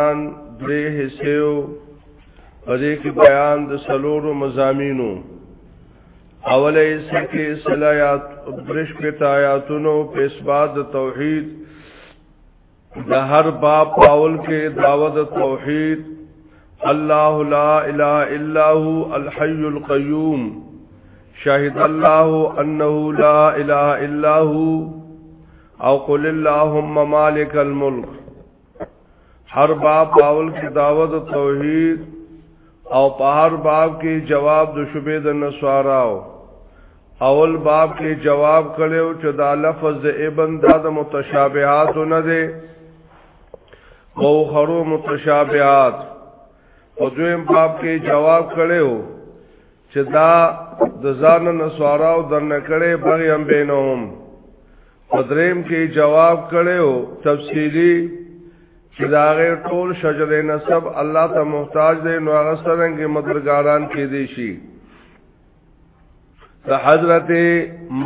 ان درې حصے او پدې کې بیان د سلورو مزامینو اولې سکه صلاحات برش په آیاتونو په اسباد توحید د هر باب پاول کې دعوت توحید الله لا اله الا هو الحي القيوم شهد الله انه لا اله الا هو او قل اللهم مالک الملک هر باب باول کی دعوت توحید او په هر باب کې جواب د شوبې د نسواراو اول باب کې جواب کړو چې دا لفظ د ابن دا د متشابهات نه دی او خرو متشابهات او دویم باب کې جواب کړو چې دا د ځان نسوارا او درنه کړي بغیم بینهم پدریم کې جواب کړو تفصیلی چې دا غیر ټول شجر نسب الله ته محتاج دی نو هغه څنګه کې مدرګاران کې دي شي د حضرت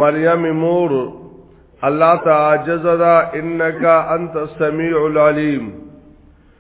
مریم مور الله تعالی عجز دا انک انت السمیع العلیم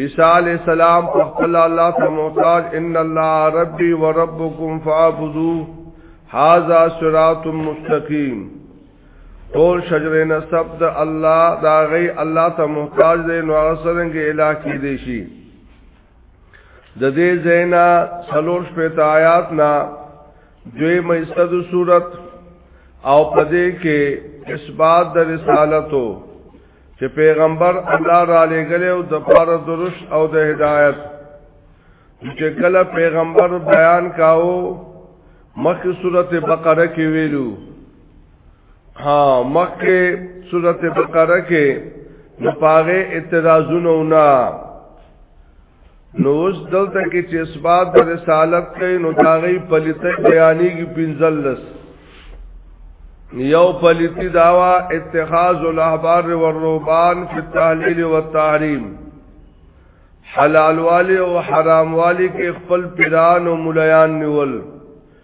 عیسی علیہ السلام په خپل الله ته محتاج ان الله ربي وربكم فاعبدوه هاذا صراط مستقيم ټول شجر نسب د الله دا غي الله ته محتاج دی نو هغه څنګه الہ کې دی شي د دې زینا څلور شپه آیات نا دوی مېستد صورت او پدې کې اثبات د رسالتو چې پیغمبر الله را لګل او د پاره درش او د هدایت چې کله پیغمبر بیان کاو مخکې سورته بقره کې ویلو ها مخکې سورته بقره کې نو پاره اعتراضونه ونه نو اوس دلته کې چې اسباد د رسالت کوي نو داغي پلیته بیانې کې پنځلس یو پلیتی داوا اتخاذ الاحبار والرهبان فی التحلیل والتحریم حلال والی او حرام والی کې خپل پیران او مليان نیول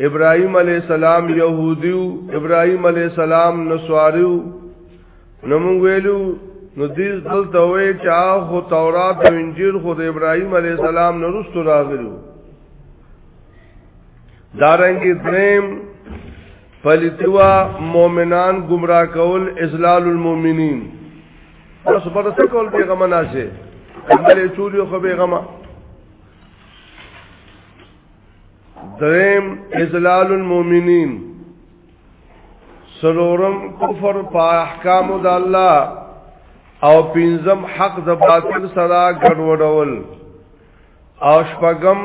ابراهيم عليه السلام يهوديو ابراهيم عليه السلام نسواريو نو موږ ویلو نو دې دلته وې چې خو تورات او انجیل خو د ابراهيم عليه السلام نه رسو راغلو دارنګي دریم پلیتوا مؤمنان گمراه کول ازلال المؤمنین اوس په څه کول پیغمبر ناشه کله چولیو خو پیغمبر دریم ازلال المؤمنین سلورم کفر په احکام د الله او پنځم حق د باطل سره ګډوډول او شپږم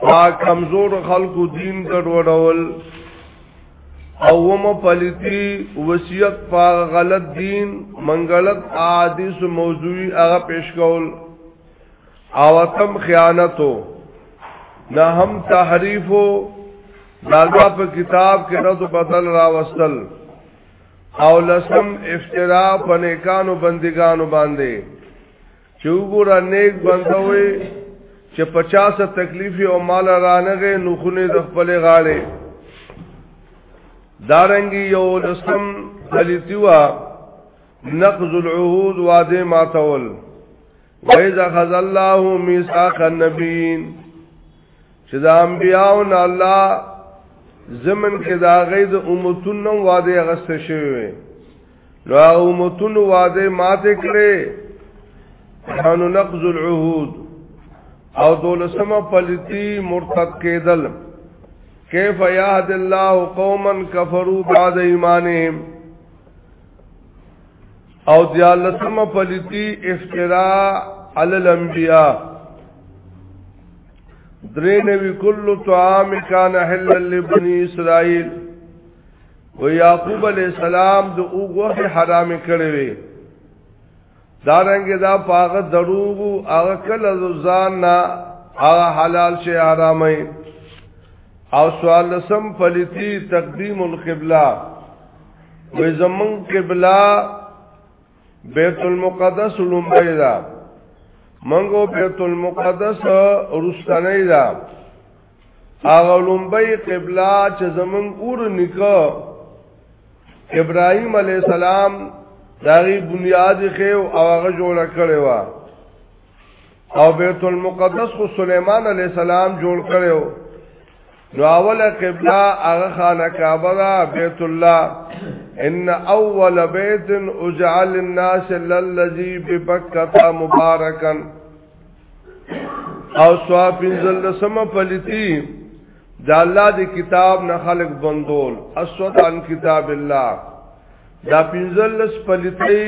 پا کمزور خلقو دین ګډوډول او وم پلیتی وصیت پا غلط دین منګلت احادیث موضوعی هغه پیش کول او اتم خیانتو نه هم تحریفو دالبا په کتاب کې رد بدل راوستل او لسم افترا په نیکانو بندگانو باندې چې وګوره نیک بندوي چې 50 تکلیف او مال رانغه نوخونه د خپل غاړه دارنګي یو لسم غلطیوا نقض العهود واده ماتول وَإِذَا خَذَ اللَّهُ مِيثَاقَ النَّبِيِّينَ چې د انبیانو نه الله زمن کې دا غي د امتونو وعده غسته شوی نو امتونو وعده ماته کړې حنو نقض العهود او دولسمه پلتی مرتد کېدل کیف یاد الله قوما کفروا بعد ایمانهم او دیالتم پلیتی افتراء علی الانبیاء درینوی کل طعام کان حل لبنی اسرائیل و یعقوب علیہ السلام د اوغه حرام کړی وی دارنګ دا پاغه دروغ او هغه کله ځان نه هغه حلال شي حرامي او سوال لسم فلتی تقدیم القبلہ وې زمون قبله بیت المقدس لومبای دا منګو بیت المقدس روستنه دا هغه لومبای قبله چې زمون اور نکو ابراهيم عليه السلام داغي بنیاد خو او هغه جوړ کړی و او بیت المقدس خو سليمان عليه السلام جوړ کړو نو اوله قبله هغه خانه کعبه ده بیت الله ان اول بیت اجعل الناس للذي ببکتا مبارکا او سواب انزل سم پلتی دا الله دی کتاب نه خلق بندول اسود عن کتاب الله دا پنځلس پلیتې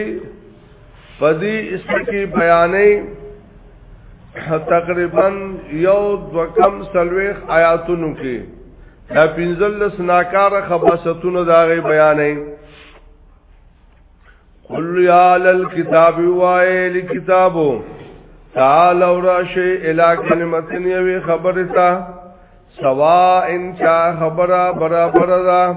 په دې اسکی بیانې تقریبا یو دو کم سلويخ آیاتونو کې دا پنځلس ناکار خباستونو دا غي بیانې قل یا للکتاب وایل کتابو تعال او راشی الى کلمتن یوی خبرتا سوا انچا خبره برابر ده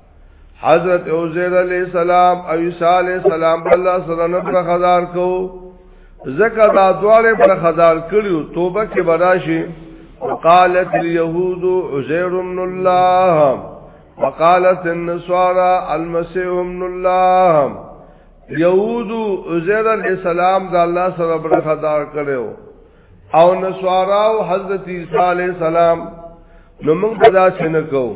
حضرت عزیر علیہ السلام او عیسی علیہ السلام الله سره نه پر خدار کو زکه دا دواړه پر خدار کړیو توبه کې براشي وقالت اليهود عزير ابن الله وقالت النصارى المسيح ابن الله يهود عزير عليه السلام د الله سره برخدار کړو او نصارا او حضرت عيسى عليه السلام نو موږ دا څنګه کوو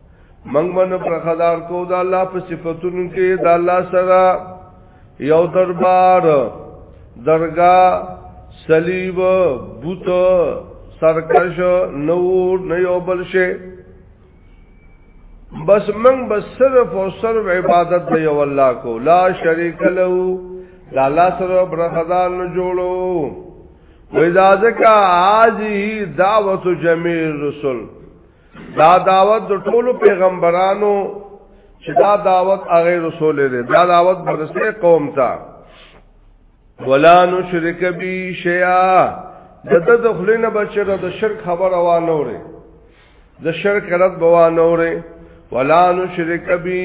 منګ منو پر خدار کو دا الله په صفاتونو کې دا الله سره یو دربار درگاه صلیب بوت سرکش نور نه یو بل شي بس من بس صرف او صرف عبادت دی یو الله کو لا شریک له دا الله سره پر خدار نه جوړو وې دا ځکه عاجی دعوت جمیع رسول دا دعوت د ټولو پیغمبرانو چې دا دعوت هغه رسول دی دا دعوت برسه قوم ته ولا نشرک بی شیئا د د دخلینه بچره د شرک خبر وا نورې د شرک رد بوا نورې ولا نشرک بی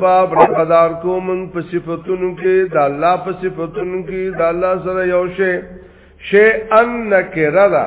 باب رقدار کوم په صفاتونو کې د الله په صفاتونو کې د الله سره یو شی شی ان نکره ده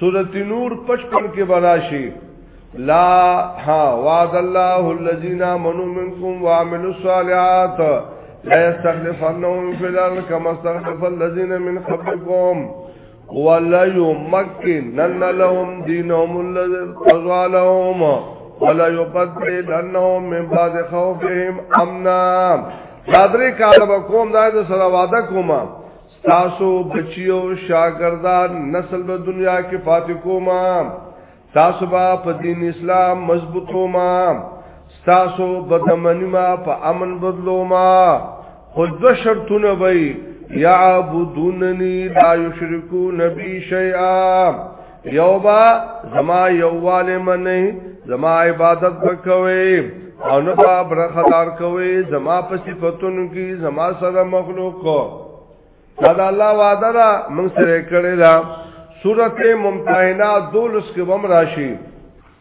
صورت نور پچپن کے براشی لا ها وعد الله الذين امنوا منكم وعملوا الصالحات لا يستخلفنهم في الارض كما استخلف الذين من قبلكم ولا يمكنن لهم دينهم الذي ارتضى لهم ولا يبدلنهم من بعد خوفهم امنا صدرې کاله به کوم دا د سره واده کوم تاسو بچیو شاګردان نسل به دنیا کې فاتح کوما تاسو با په دین اسلام مضبوطو ما تاسو بدمنی ما په امن بدلو ما خو دو شرطونه وي یعبدوننی لا یشرکون بی شیئا یو با زما یوواله منی زما عبادت وکوي او نه با برخدار کوي زما په صفاتونو کې زما سره مخلوق دا د الله وعده را موږ سره کړی دا سورته ممتحنه دولس کې وم راشي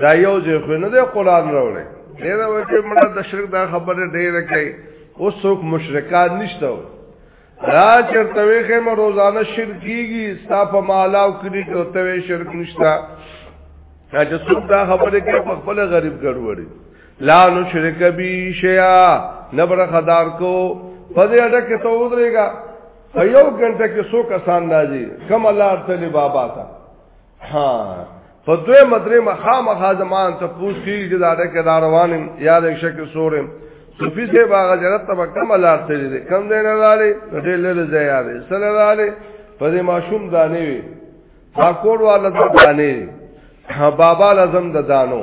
دا یو ځای خو نه دی قران راوړی ډیر وخت مړه د شرک دا خبره ډیره کوي اوس څوک مشرکان نشته را چرته ویخه مې روزانه شرک کیږي ستا په مالاو کړی ته ته شرک نشتا دا چې څوک دا خبره کوي په خپل غریب ګډوړي لا نو شرک بي شیا نبر خدار کو پدې اډه کې ته ودرېګا په یو غنټه کې څو کسان راځي کم الله تعالی بابا ته ها په دوی مدرې مخا مخا زمان ته پوس کیږي چې دا ټکه دا روانم یا د شکل سورم صوفي سے باغ جنت ته کم لار ته دي کم دین لاله ډېر له ځای یاري سره لاله په دې ماشوم دانه وي تا کوړ والا دانه بابا لازم د دانو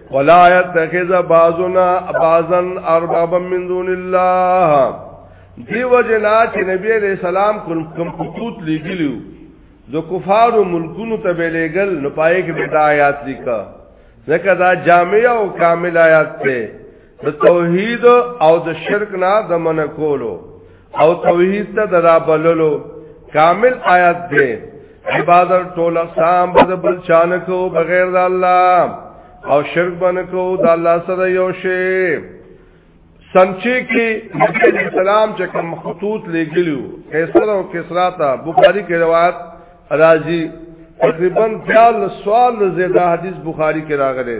ولا يتخذ بعضنا بعضا اربابا من دون الله دیو جنا چې نبی علیہ السلام کوم خطوط لګیلو د کفارو ملکونو ته بلېګل نو پای کې بدا آیات لیکا ځکه دا جامع او کامل آیات ته د توحید او د شرک نه د من کولو او توحید ته ددا بللو کامل آیات دی عبادت ټول اقسام بد بل چان کو بغیر د الله او شرک بن کو د الله سره یو شی سمچی کې نبی اسلام چې کوم خطوط لګلیو قیصر او کسرا ته بخاری کې روایت راځي تقریبا 40 سوال زیاده حدیث بخاری کې راغلي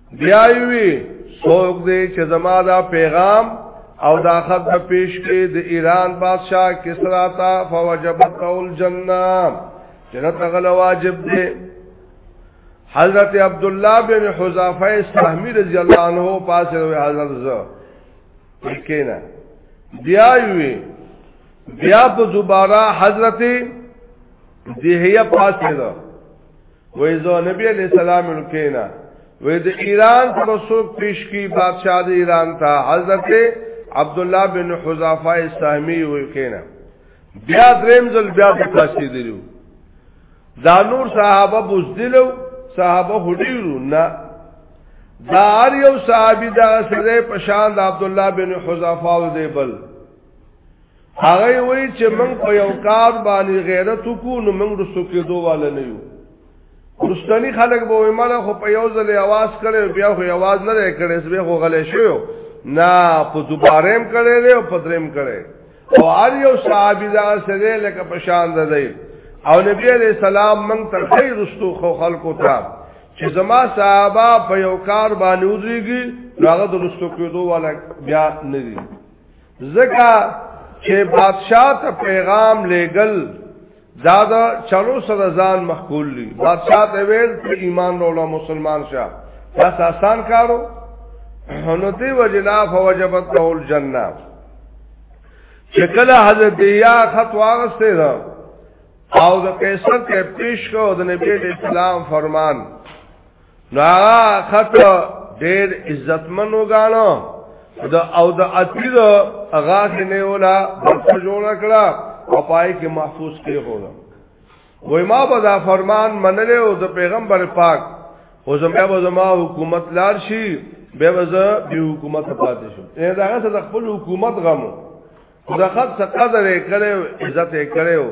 بیا وی څوک دې چې زما دا پیغام او دا خط په پیش کې د ایران بادشاہ کسرا تا فوجبت اول جنہ جنت غل واجب دې حضرت عبد الله بن حذافه سهمی رضی الله عنه پاسه حضرت زو کینا بیا وی بیا په دوباره حضرت دیهیه پاسه ده وې زو نبی علیہ السلام کینا وې د ایران پر سوق پیش کی بادشاہ د ایران ته حضرت عبد الله بن حذافه سهمی وې کینا بیا دریم ځل بیا د تاسو دیلو دا نور صحابه بوزدلو صحابه هډیرو نه دا هر یو صحابي دا سره پشان د عبد الله بن حذافه او دیبل هغه وی چې موږ په یو کار باندې غیرت وکړو نو موږ رسو کېدو والا نه یو رستنی خلک به ویمره خو په یو ځل आवाज کړي بیا خو आवाज نه لري کړي سبه خو غلې شو نه په دوباره هم کړي دی او په دریم کړي او هر یو صحابي دا سره لکه په شان ده دی او نبی علیہ السلام موږ تر خیر رستو خو خلکو ته چې زما صحابه په یو کار باندې ودرېږي هغه د رستو کېدو والا بیا نه دي زکا چې بادشاہ ته پیغام لېګل دا دا چلو سره ځان مخکول دي بادشاہ ته ویل ته ایمان وروړه مسلمان شه دا آسان کارو نو دی وجنا فوجبت له الجنه چې کله حضرت یا خط واغسته دا او د قیصر ته پیش کو د نبی اسلام فرمان نو هغه خط ډېر عزتمن وګاڼو د او د اتیر هغه نه ولا برخه جوړ کړه او پای کې محفوظ کې هولا وای ما به دا فرمان منلې او د پیغمبر پاک او زمیا به زما حکومت لار شي به وزه به حکومت پاتې شو اې دا هغه د خپل حکومت غمو دا خد څه قدر یې کړو عزت یې کړو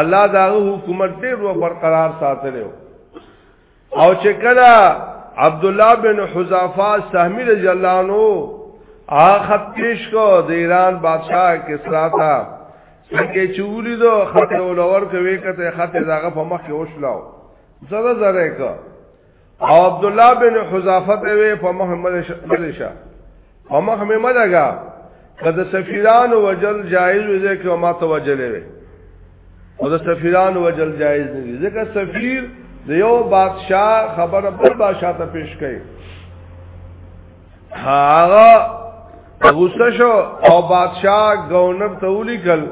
الله دا حکومت ډېر و برقرار ساتلو او چې کله عبد الله بن حذافه سهمی رضی الله عنه آخت پیش کو د ایران بادشاہ کسرا تا څنګه چولی دو خط ولور کوي کته خط داغه په مخ کې وشلاو زړه زړه کا او عبد الله بن حذافه ته په محمد شاه او مخ مې ملګا کله سفیران وجل جایز وي چې ما ته وجلې وي او د سفیران وجل جایز نه دي ځکه سفیر د یو بادشاہ خبره بل بادشاہ ته پیش کړي هغه غوسه شو او بادشاہ گورنر ته ولیکل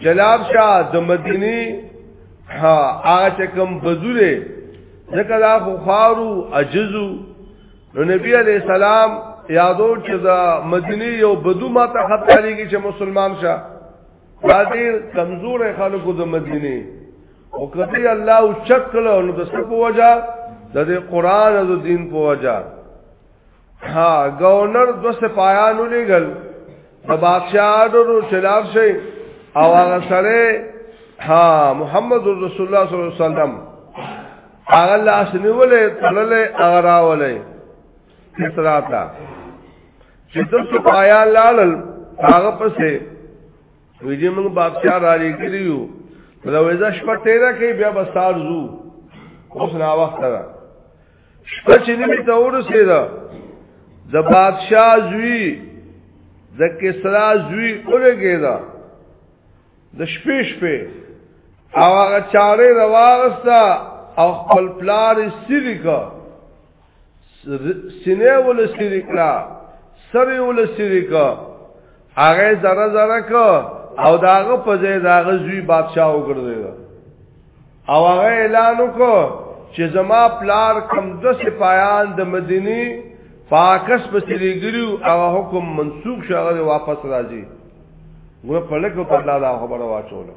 جلاب شاه د مدینی ها هغه کوم بزوله ځکه دا خو خارو عجزو نو نبی علیہ السلام یادو چې دا مدینه یو بدو ما ته خطرېږي چې مسلمان شه دا ډیر کمزور خلکو د مدینه او کدی الله او چکل نو د سپو وجا د قرآن او دین په وجا ها گورنر دو سپایانو لګل د بادشاہانو خلاف شي او هغه سره ها محمد رسول الله صلی الله علیه وسلم هغه لاس نیولې تړلې هغه راولې کسرا تا چې د سپایا لالل هغه پسې ویجی موږ بادشاہ را لګی یو دا وېزا شپه تیرا کې بیا به سار زو اوس نا وخت را شپه چې نیمه ته ورسېدا د بادشاہ زوی د کسرا زوی اورګېدا د شپې شپې او هغه چاره رواغستا او خپل پلار سری کا سینه ول سری کړه سری ول سری کا هغه زره زره کا او داغه په ځای داغه زوی بادشاہ وګرځي او هغه اعلان وکړ چې زما پلار کم د سپایان د مدینی پاکس په سریګریو او حکم منسوخ شغله واپس راځي ګور په لګو په الله دا خبره واچوله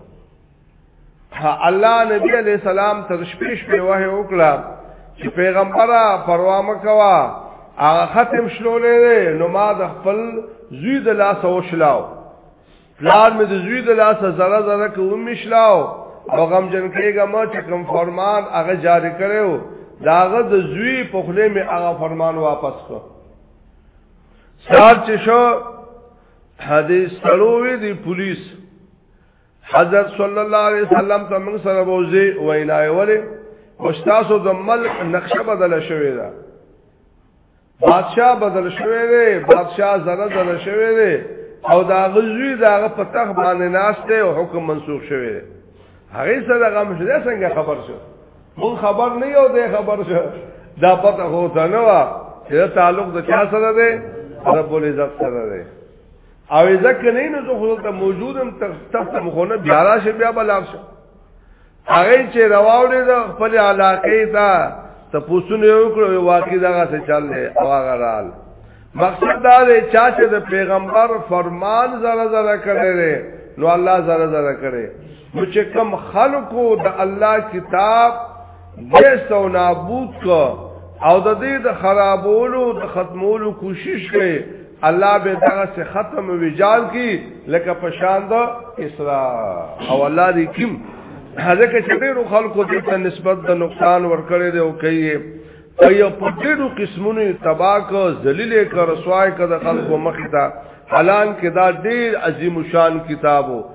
الله نبی علیہ السلام تر شپې شپې وه وکړه چې پیغمبره پروا مکوا هغه ختم شلولې نو ما د خپل زوی د لاس وشلاو پلان مې د زوی د لاس زره زره کوم مشلاو او غم جن کېګه ما چې کوم فرمان هغه جاری کړو داغه د زوی په خله مې هغه فرمان واپس کړ سار چې شو حدیث سروی دی پولیس حضرت صلی الله علیه وسلم ته موږ سره بوزي وینای وله مستاسو د ملک نقشه بدل شوې ده بادشاہ بدل شوې ده بادشاہ زره زره شوې ده او دا غزوی دا په تخ باندې ناشته او حکم منسوخ شوې ده هغه سره غم شته څنګه خبر شو مون خبر نه یو دی خبر شو دا پته هو ته نه وا چې تعلق د چا سره دی رب العزت سره دی او ځکه نه نو زه خو ته موجودم تخت مخونه بیا راشه بیا بلار شه هغه چې رواولې د خپل علاقې ته ته پوښتنه وکړو واقعي دغه څه چل دی او هغه رال مقصد دا دی چا چې د پیغمبر فرمان زره زره کړی نو الله زره زره کړی نو چې کم خلقو د الله کتاب دیست او نابود کو او د دې د خرابولو د ختمولو کوشش کوي الله به دغه څه ختم ویجال کی لکه پشان د اسرا او الله دې کیم هغه چې ډیرو خلکو دې ته نسبت د نقصان ورکړي دی او کوي ایا په ډیرو قسمونو تباہ کو ذلیل کو رسوای کو د خلکو مخ ته حالان کې دا ډیر عظیم شان کتابو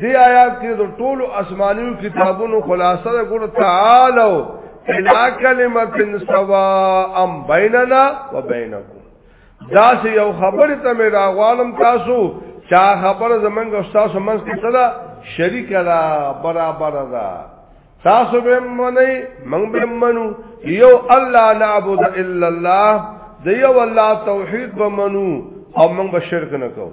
دی آیات کې د ټولو آسماني کتابونو خلاصه ده ګور تعالو الا کلمه سواء بیننا وبینکم دا سه یو خبره ته مې راغوالم تاسو چا خبره زمنګ استاد سمنګ کې صدا شریک را برابر ده تاسو به منئ موږ به منو یو الله نعبد الا الله د یو الله توحید به منو او موږ به شرک نه کوو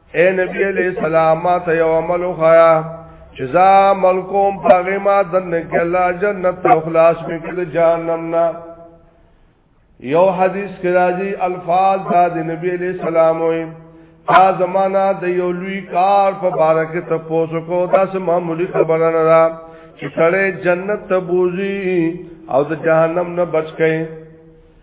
اے نبی علیہ السلام ما ته یو عمل وخایا چې زا عمل کوم پاغه ما دنه کلا جنت او خلاص مې کړ جهنم نه یو حدیث کې راځي الفاظ دا د نبی علیہ السلام وي تا زمانہ د یو لوی کار په باره کې تاسو کو دا سم معمولی خبره نه ده چې سړی جنت ته بوزي او د جهنم نه بچ کړي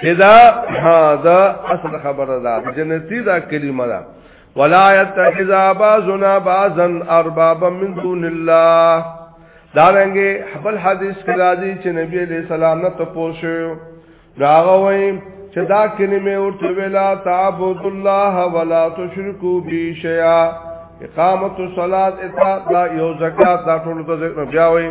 چې دا دا اصل خبره ده جنتی دا کلمه ده ولا يتخذ بعضنا بعضا اربابا من دون الله دا رنګه خپل حدیث کې راځي چې نبی عليه السلام نه تپوشو راغه وای چې دا کلمه ورته ویلا تعبد الله ولا تشركوا به شيئا اقامت الصلاه اطاعت لا یو زکات دا ټول ته بیا وای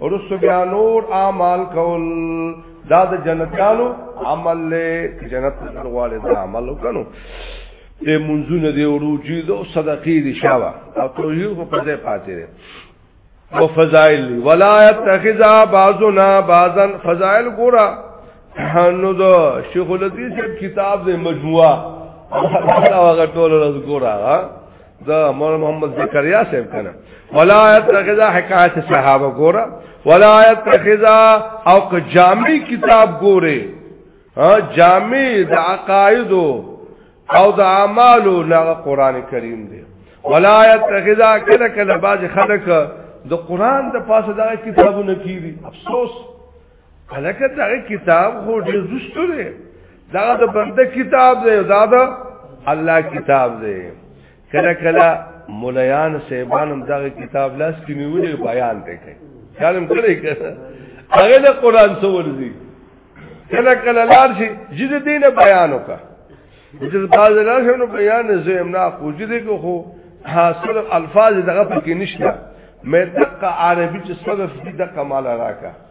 ورسو بیا نور اعمال کول دا د جنتانو عمل له جنت غواړي دا عمل وکړو د منځونه دی وروجي دو صدقې دي شاوه او توحید په پځه پاتې دي او فضائل ولا يتخذا بعضنا بعضا فضائل ګورا نو دا شیخ الحدیث کتاب دې مجموعه هغه ټول راز ګورا دا مولانا محمد زکریا صاحب کنه ولا يتخذ حکایت صحابه ګورا ولا يتخذ او که جامع کتاب ګوره ها جامع د عقاید او د اعمالو نه قران کریم دی ولا يتخذ کله کله باز خلک د قران د پاسه دا کتابونه کیږي افسوس الکه دا کتاب خو ډیر زشتو دی دا د بنده کتاب دی دا د الله کتاب دی کله کله مولایان سیبانم دا کتاب لاس کې نیولې بیان دی کوي کلم کړي کړه هغه د قران څو ورزي کله کله لار شي جد دین بیان وکړه چې باز لار شنو بیان زم نه خوځې دي کو خو حاصل الفاظ دغه پکې نشته مې دقه عربي چې صدف دي دقه مال راکا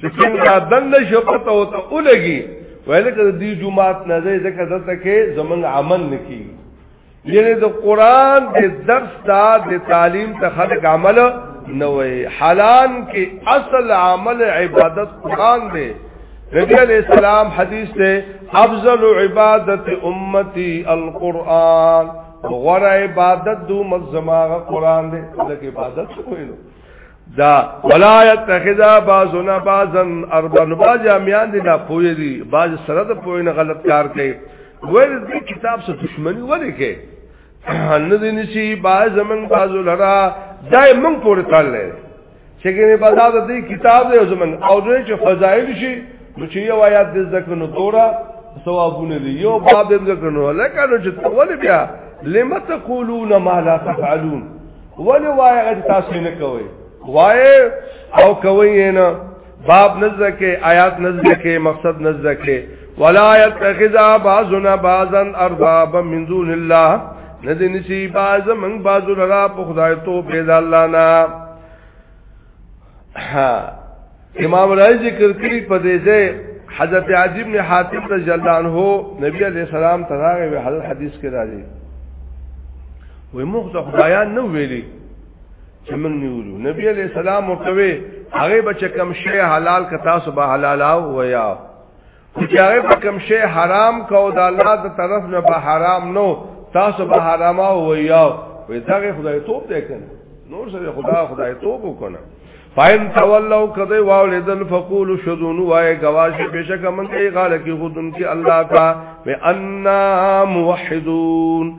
چې څنګه دند شپته او ته ولګي ویل کړه دی جمعات نه ځای ځکه دته کې زمنګ عمل نکی یعنی د قران د درس دا د تعلیم ته خلق عمل نه وي حالان کې اصل عمل عبادت قران دی نبی علیہ السلام حدیث ته افضل عبادت امتی القرآن غره عبادت دو مزماغه قرآن دے لکه عبادت کوئی نو دا ولا يتخذ بعضنا بعضا اربا بعض امیان دي نه پوي دي بعض سره د پوي نه غلط کار کوي ور دې کتاب سره دښمني ولې کوي ان دې نشي بعض زمنګ بعض لرا دای من پورې تل نه چې ګنې بازار دې کتاب دې زمنګ او دې چې فضایل شي نو چې یو آیات دې ذکر نو تورا ثوابونه دي یو باب دې ذکر نو لکه نو چې ولې بیا لمت تقولون ما لا تفعلون ولی وای هغه تاسو نه کوي وای او کوي نه باب نزد کې آیات نزد کې مقصد نزد کې ولا يتخذ بعضنا بعضا اربابا من دون الله ندی نشي باز من باز لرا په خدای تو پیدا الله نه امام رائے ذکر کری په دې ځای حضرت عدی بن حاتم رضی الله عنه نبی علیہ السلام تراغه به حضرت حدیث کې راځي وې موږ ته خدایان نو ویلي چې موږ نیولو نبی علیہ السلام ورته هغه بچ کم شی حلال کتا سو به حلال او ویا چې هغه په کوم شی حرام کو د الله د طرف نه به حرام نو تاسو به حرام او یا وې دغه خدای توپ دی کنه نور سره خدا خدای توپ وکنه فاین تولو کده واولیدل فقول شذون وای گواش بشک من ای غال کی خودن کی الله تا و انا موحدون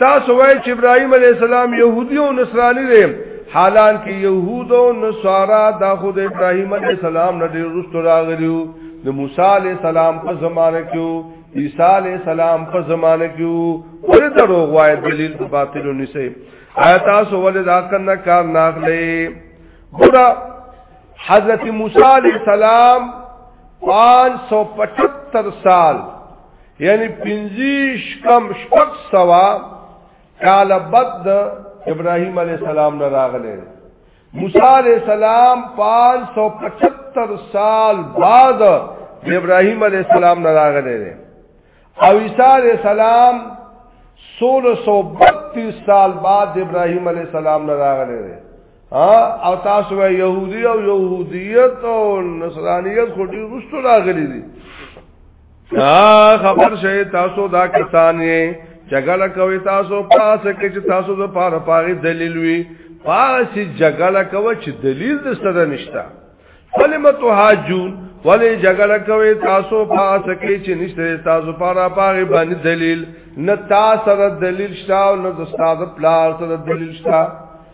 تاسو وای چې ابراهيم عليه السلام يهودي او نصراني دي حالان کې يهود او نصارا دا خود ابراهيم عليه السلام نه ډېر رښتو راغليو د موسی عليه السلام په زمانه کې عيسى عليه السلام په زمانه کې ور درو غوای دلیل د باطل نسي آیات سو ول دا کنه کار ناخلې ګور حضرت موسی عليه السلام 575 سال یعنی پنځیش کم شپږ سوا کال بد ابراهیم علی السلام نه راغله موسی علی السلام 575 سال بعد ابراهیم علی السلام نه راغله او عیسی علی السلام 1632 سال بعد ابراهیم علی السلام نه راغله او تاسو وای يهودي او يهوديت او نصرانيت خو دې رسول راغلي دي خبر شئ تاسو دا کسان یې جګړه کوي تاسو پاس کې چې تاسو د پاره پاره دلیل وي پاس جګړه کوي چې دلیل د ستره نشتا فلمت حاجون ولی جګړه کوي تاسو پاس کې چې نشته تاسو پاره پاره باندې دلیل نه تاسو د دلیل شته او نه د استاد پلار سره دلیل شته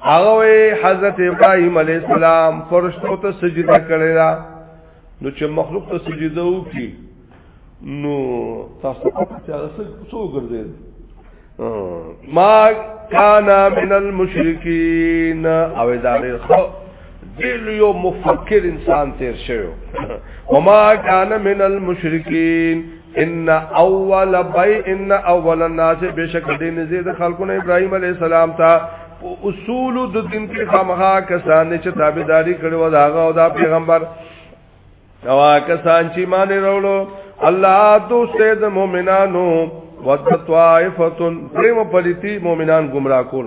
هغه حضرت ابراهيم عليه السلام فرشتو ته سجده کړې ده نو چې مخلوق ته سجده وکي نو تاسو په تاسو څو ګرځي ما کان من المشرکین او ادارې خو دل یو مفکر انسان تیر شوی وما کان من المشرکین ان اول بای ان اول الناس بشک دې نزيد خلقونه ابراهيم عليه السلام ته اصول د دین کې خامخا کسان چې تابعداري کړي و داغه او دا پیغمبر او کسان چې مان وروړو الله دوست د مؤمنانو وتطائفتن پریم پلیتی مؤمنان گمراه کول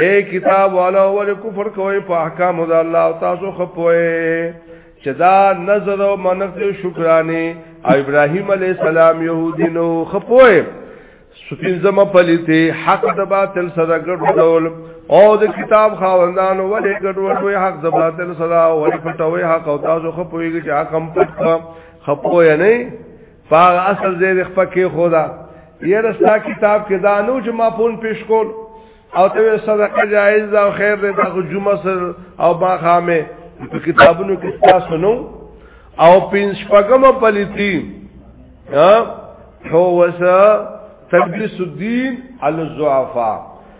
اے کتاب والا ول کفر کوي په احکام د الله او تاسو خپوي چې دا نظر او منق شکرانه ابراهيم عليه السلام يهودي نو خپوي سپین زما پلیتی حق د باطل سره ګډول او د کتاب خاوندانو ولې ګډول حق د باطل سره ولې پټوي حق او تاسو خپويږي چې حق هم پټ خپوي نه پاغ اصل زیر خپکی خودا یہ رستا کتاب کې دا نو چې ما فون پیش کول او ته صدقه جایز دا او خیر دې دا جمعه سر او با خامه په کتابونو کې تاسو نو او پینځ پګم پلیتی ها هو وسه تدریس الدین علی الضعفاء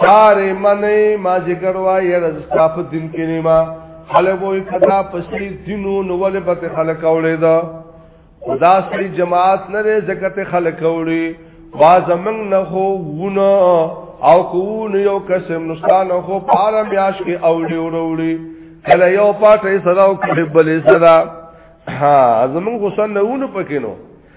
سارے منی ما ذکر وائی رزستا پا دن کی نیما خلق وی کدا پسی دنو نوال پت خلق اولی دا خدا سری جماعت نرے زکت خلق اولی بازمنگ نخو ونا او کون یو قسم نستان خو پارا میاش کی اولی اولی کله یو پاټه سره او کله بلې سره ها زمون غسن نه ونه پکینو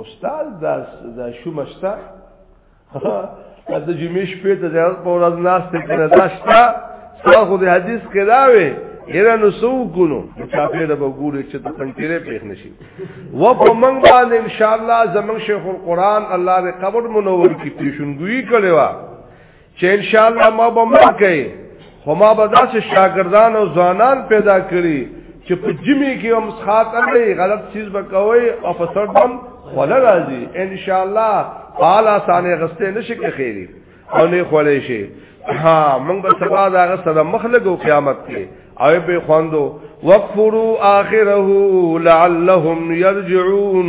استاد دا دا شومه شته د جمعې شپې ته زیارت په ورځ ناشته کنه دا شته څو د حدیث کې راوي یره نو سو کونو چاپې د بګوري چې د پنځیره پېښ نشي و په منګ باندې ان شاء الله زمون شیخ القرآن الله دې قبر منور کې پیشنګوي کړي وا چې ان شاء الله ما به ما کوي خو ما به داسې شاګردان او ځوانان پیدا کړي چې په جمی کې هم سخات اړي غلط چیز وکوي او په سر دم خل راځي ان شاء الله اعلی سانه غسته نشي کې خيري او نه خولې شي ها موږ به سبا دا غسته مخلګو قیامت کې او به خوندو وقفروا اخره لعلهم يرجعون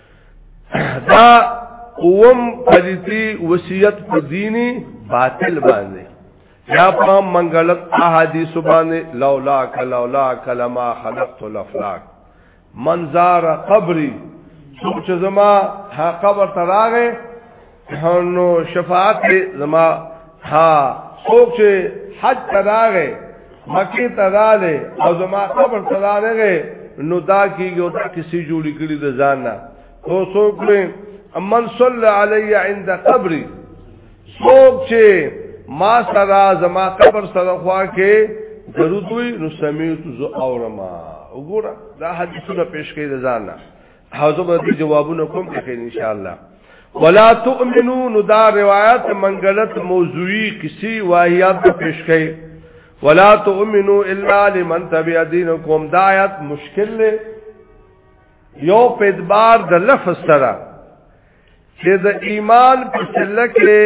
دا اوم پدیتی وصیت په دینی باطل باندې یا په منګلت احادیث باندې لولا کلولا کلمہ خلقت الافلاک منظر قبری څوک چې زما ها قبر تراغه نو شفاعت زما ها څوک چې حج تراغه مکی تراله او زما قبر تراله نو دا کیږي او دا کسی جوړی کړی د ځان نه او څوک به امن صلی علی عند قبری څوک چې ما سره زما قبر سره خوا کې ضرورت وي نو سمیت ز اورما وګوره دا حدیثونه پیش کړي د ځان نه حاضر به جوابونه کوم په خیر ان شاء الله ولا تؤمنو نو دا روایت منګلت موضوعی کسی واحیات په پیش کړي ولا تؤمنو الا لمن تبع دینکم دا آیات مشکل له یو په اعتبار د لفظ سره چې د ایمان په سله کې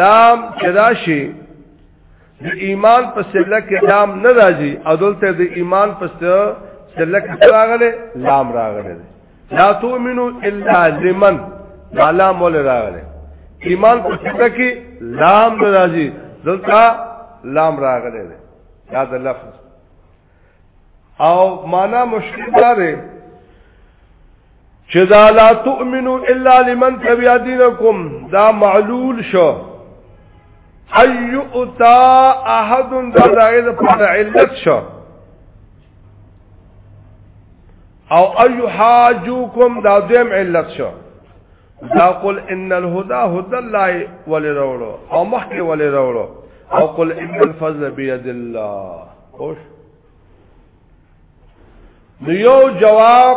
لام چدا شي د ایمان په سله کې لام نه راځي او دلته د ایمان په سله کې راغله لام راغله لا تؤمنو الا لمن لا مول راغله ایمان په سله کې لام نه راځي دلته لام راغله دا د لفظ او معنا مشکل دار چې دا لا تؤمنو الا لمن تبع دینکم دا معلول شو ایؤتا احد دا دائد پر علت شو او ایو حاجوکم دا دیم علت شو دا قل ان الهدى هدى الله ولي راوړو او مخکې ولي راوړو او قل ان الفضل بيد الله خوش نو یو جواب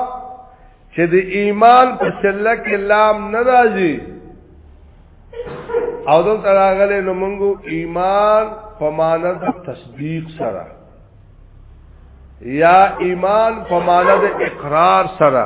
چې د ایمان په چله کې لام نه راځي او دل تراغله نو موږ ایمان په معنا د تصدیق سره یا ایمان په معنا د اقرار سره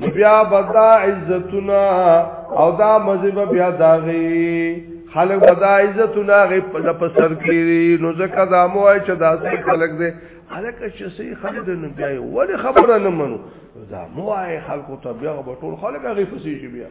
بیا بدا عزتنا او دا مذهب بیا داغي خلق بدا عزتنا غي په پسر کې نو ځکه دا مو وای چې دا څه خلق دي الکه چې سي خلق نو بیا ولې خبره نه منو دا مو وای خلق ته بیا به ټول خلق غي فسي بیا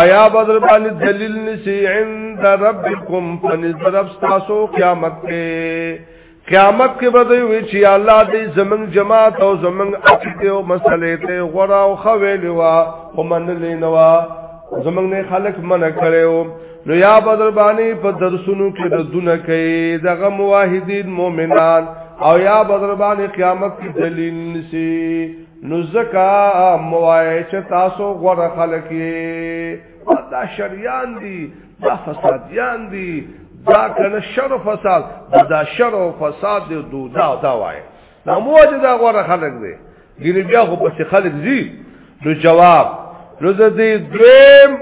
آیا بدر باندې دلیل نسی عند ربکم فنذر استاسو قیامت کې قیامت کې به دوی وی چې الله دې زمنګ جماعت او زمنګ عقیده او مسلې ته غورا او خویل وا او منل نه وا زمنګ نه خلق من کړو نو یا بدر باندې په درسونو کې د دونه کې دغه موحدین مؤمنان او یا بدر باندې قیامت کې دلیل نسی نو زکا موای چې تاسو غوړه خلک یې دا شریان دي دا فسادیان دي دا کنه شر فساد دا شر او فساد دی دو دا دا وای نو موجه دا غوړه خلک دی ګینه بیا خو پس خلک زی نو جواب نو زدی دویم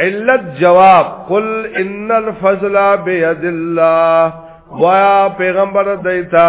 علت جواب قل ان الفضل بيد الله وایا پیغمبر دیتا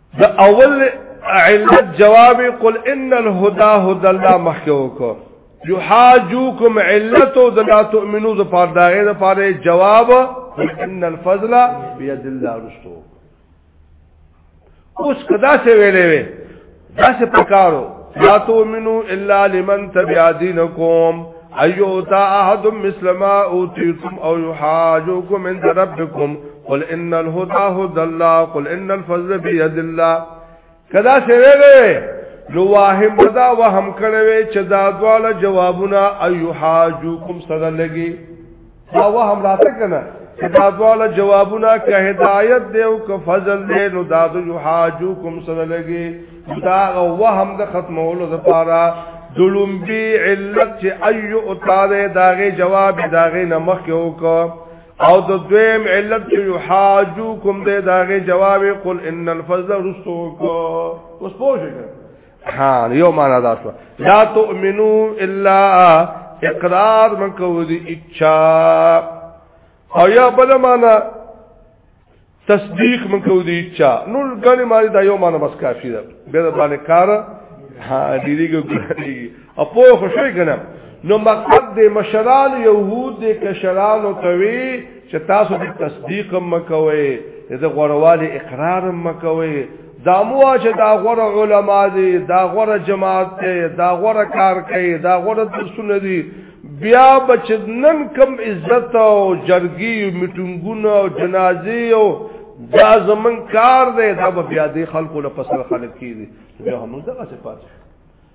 د اول علت جواب قل ان الهدى هدى الله مخکوکو یحاجوکم علت او لا تؤمنو ز پاره داغه د پاره جواب ان الفضل بيد الله رستو اوس کدا څه ویلې وې دا څه پکارو لا تؤمنو الا لمن تبع دينكم ایو تا احد مسلما اوتیتم او یحاجوکم عند ربکم قل ان الهدى هدى الله قل ان الفضل بيد الله کدا سره وی نو واهم بدا وهم کړوي چې دا دواله جوابونه ایو حاجوکم سره لګي دا وهم راته کنه چې دا دواله جوابونه که هدایت دی او که فضل دی نو دا د یحاجو کوم سره لګي دا وهم د ختمولو لپاره دلوم بی علت چې ایو اتاده داغه جواب داغه نمخ یو کو او د دویم علت چې یحاجو کوم دی داغه جواب قل ان الفضل رسو کو اوس پوښتنه ها یو معنا دا شو لا تؤمنو الا اقرار من کو دي اچھا او یا بل معنا تصدیق من کو دي اچھا نو ګل مال دا یو معنا بس کافی ده به باندې کار ها دیریږي او په خوشی کنه نو مقصد د مشران يهود د کشران او توي چې تاسو د تصدیق مکوي د غوروالي اقرار مکوي دا مو چې دا غوره علما دي دا غوره جماعت دي دا غوره کار کوي دا غوره درسونه دي بیا بچ نن کم عزت او جرګي میټنګونه او جنازي او دا زمون کار دی دا بیا د خلکو له پسر خلک کیږي بیا هم دا څه پاتې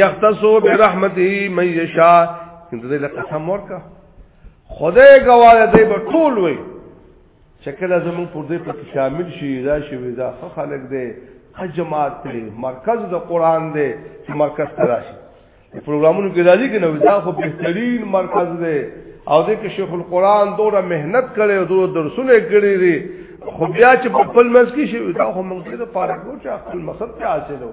یختصو برحمته من یشاء انده دې لکه سم ورکا خدای ګواله دې په ټول وي چې کله زمون پر دې په شامل شي دا شي دا خلک دې جماعت دی مرکز د قران دی چې مرکز تراشي پروګرامونو کې راځي کې نو دا خو بهترین مرکز دی او دې کې شیخ القران دوره مهنت کړي او دوره درسونه کړي دي خو بیا چې په خپل مز کې شي دا خو موږ ته پاره کو چې خپل مقصد ته حاصلو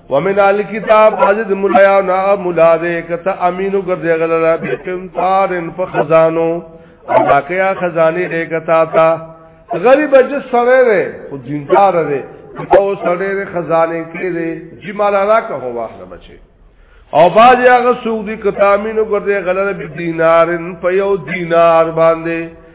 ومن الكتاب حضرت مولایا نا مولا دې کته امینو ګرځي غلرا بكم طارن فخزانو ادا کیا خزانه دې کتا تا غریب اج سره دې خو دیندار دې او سره دې خزانه کې دې جمال را کا هو واخله بچي او باز هغه سوق دي کته امینو ګرځي غلرا دینارن په یو دینار باندې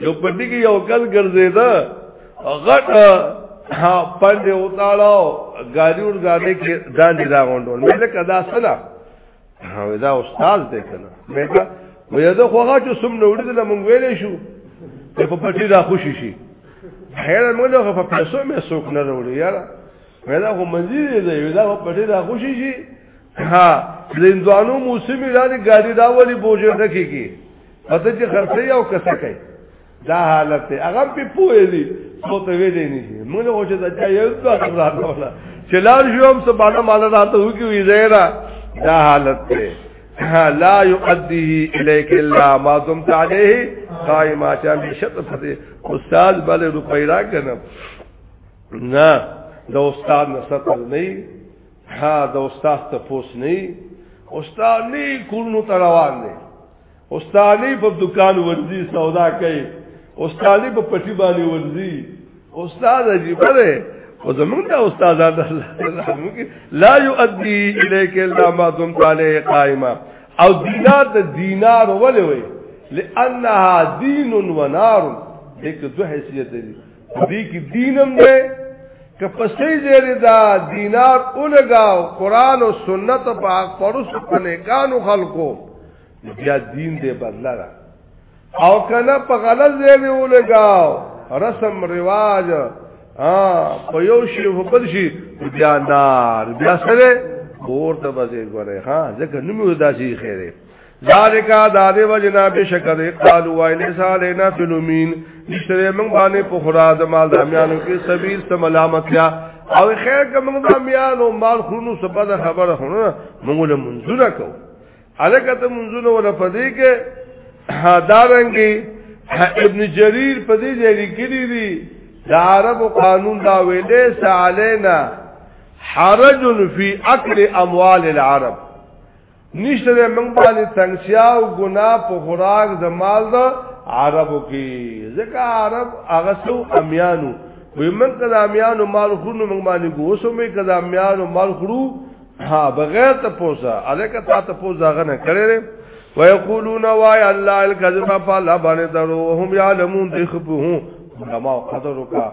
یو پټی کې یو کس ګرځیدا غټ ها پاندې وتاړو غاډي ور غاډي کې داندې دا غونډول مې له کدا سره هاو دا استاد دې کنه مې دا وې دا خوغه چې سم نو وړي دا مونږ ویلې شو په پټي دا خوشي شي هر موږ له په پیسو مې سوک نه وروړي یار مې دا خو منځي دې دا په پټي دا خوشي شي ها زندانو موسم راځي غاډي دا ولي بوجه نه کیږي پته چې خرڅي او کسه کوي دا حالت هغه په پوهې دي څو ته ویلې نه شي موږ هو چې دا چا یو څه راځولا چې لار شو هم سبحانه مال راته وو کې وی زیرا دا حالت ته لا يؤديه اليك الا ما دمت عليه قائما شام شت فته استاد بل روپۍ را کنه نه د استاد نسل نه ها د استاد ته پوس نه استاد نه کورنو تروان نه استادی په دکان ورځي سودا کوي استادی په پټي باندې ورځي استاد عجیب دی او زمونږ د استادان لا يؤدي اليك الا ما دمت عليه قائما او دینار د دینار ولې وي لانها دین و نار دغه دوه حیثیت دي دې کې دینم دې که پسې زیری دا دینار اولګاو قران او سنت په پرس کنه کانو خلکو بیا دین دې بدلا دا او کنه په غلط زیری اولګاو رسم رواج ها په یو شی په بل شی بیا نار بیا سره اور ته بځې ګورې ها ځکه نمو داسي خیره ذالک دا دی وجنا بشکد قالوا وایل سالینا فلومین نشته موږ باندې په خدا د مال د امیانو کې سبیر ته ملامتیا او خیر که موږ د امیانو مال خونو سبا د خبره خونو موږ له منځونه کو الکه ته منځونه ولا پدې کې دارنګي ابن جریر پدې ځای لیکلی دی د عربو قانون دا ویلې سالینا حرج فی اکل اموال العرب نشته دې موږ باندې تنگسیا او ګنا په خوراک د مال د عربو کې ځکه عرب هغه سو امیانو وی موږ کدا امیانو مال خورو موږ باندې ګوسو موږ کدا امیانو مال خورو ها بغیر ته پوسا الکه تا ته پوسا غنه کړې ويقولون وای الله الكذب فلا بن درو هم يعلمون تخبهم علماء قدر وکا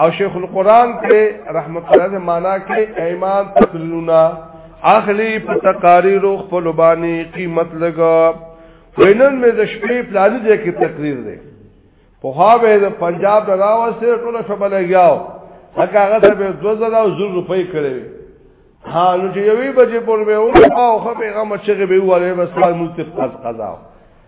او شیخ القران کې رحمت الله دې معنا کې ایمان تقریرونه اخلی په تقاریر خپل باندې قیمت لګا وینن مې د شپې پلان دې کې تقریر دی په هغه به د پنجاب د راوسته ټول شپه لګیاو هغه هغه ته به 2000 او 1000 روپۍ کړې ها نو چې یوې بجې پور به او خو به هغه مچغه به واله بس مستقص قضا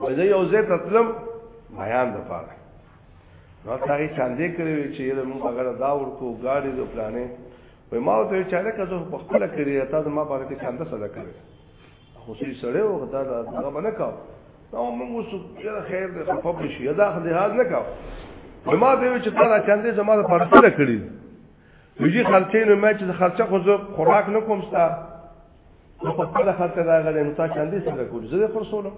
وځي یو ځای تطلم بیان د پاره نو هغه چاندې کړې چې یره موږ هغه دا ورکو ګاډي د پلانې په ما ته چې لکه زه په خپل کړی تا ما باندې چاند سره کړې خو سي سره او دا دا باندې کاو نو موږ وسو خیر د خپل شي دا خدای حال نه کاو په ما ته چې تا چاندې زما په خپل کړی ویجی خرچې نه مې چې خرچه خو زه خوراک نه کوم ستا نو په خپل خرچه راغلی نو تا چاندې سره کول زه خرڅولم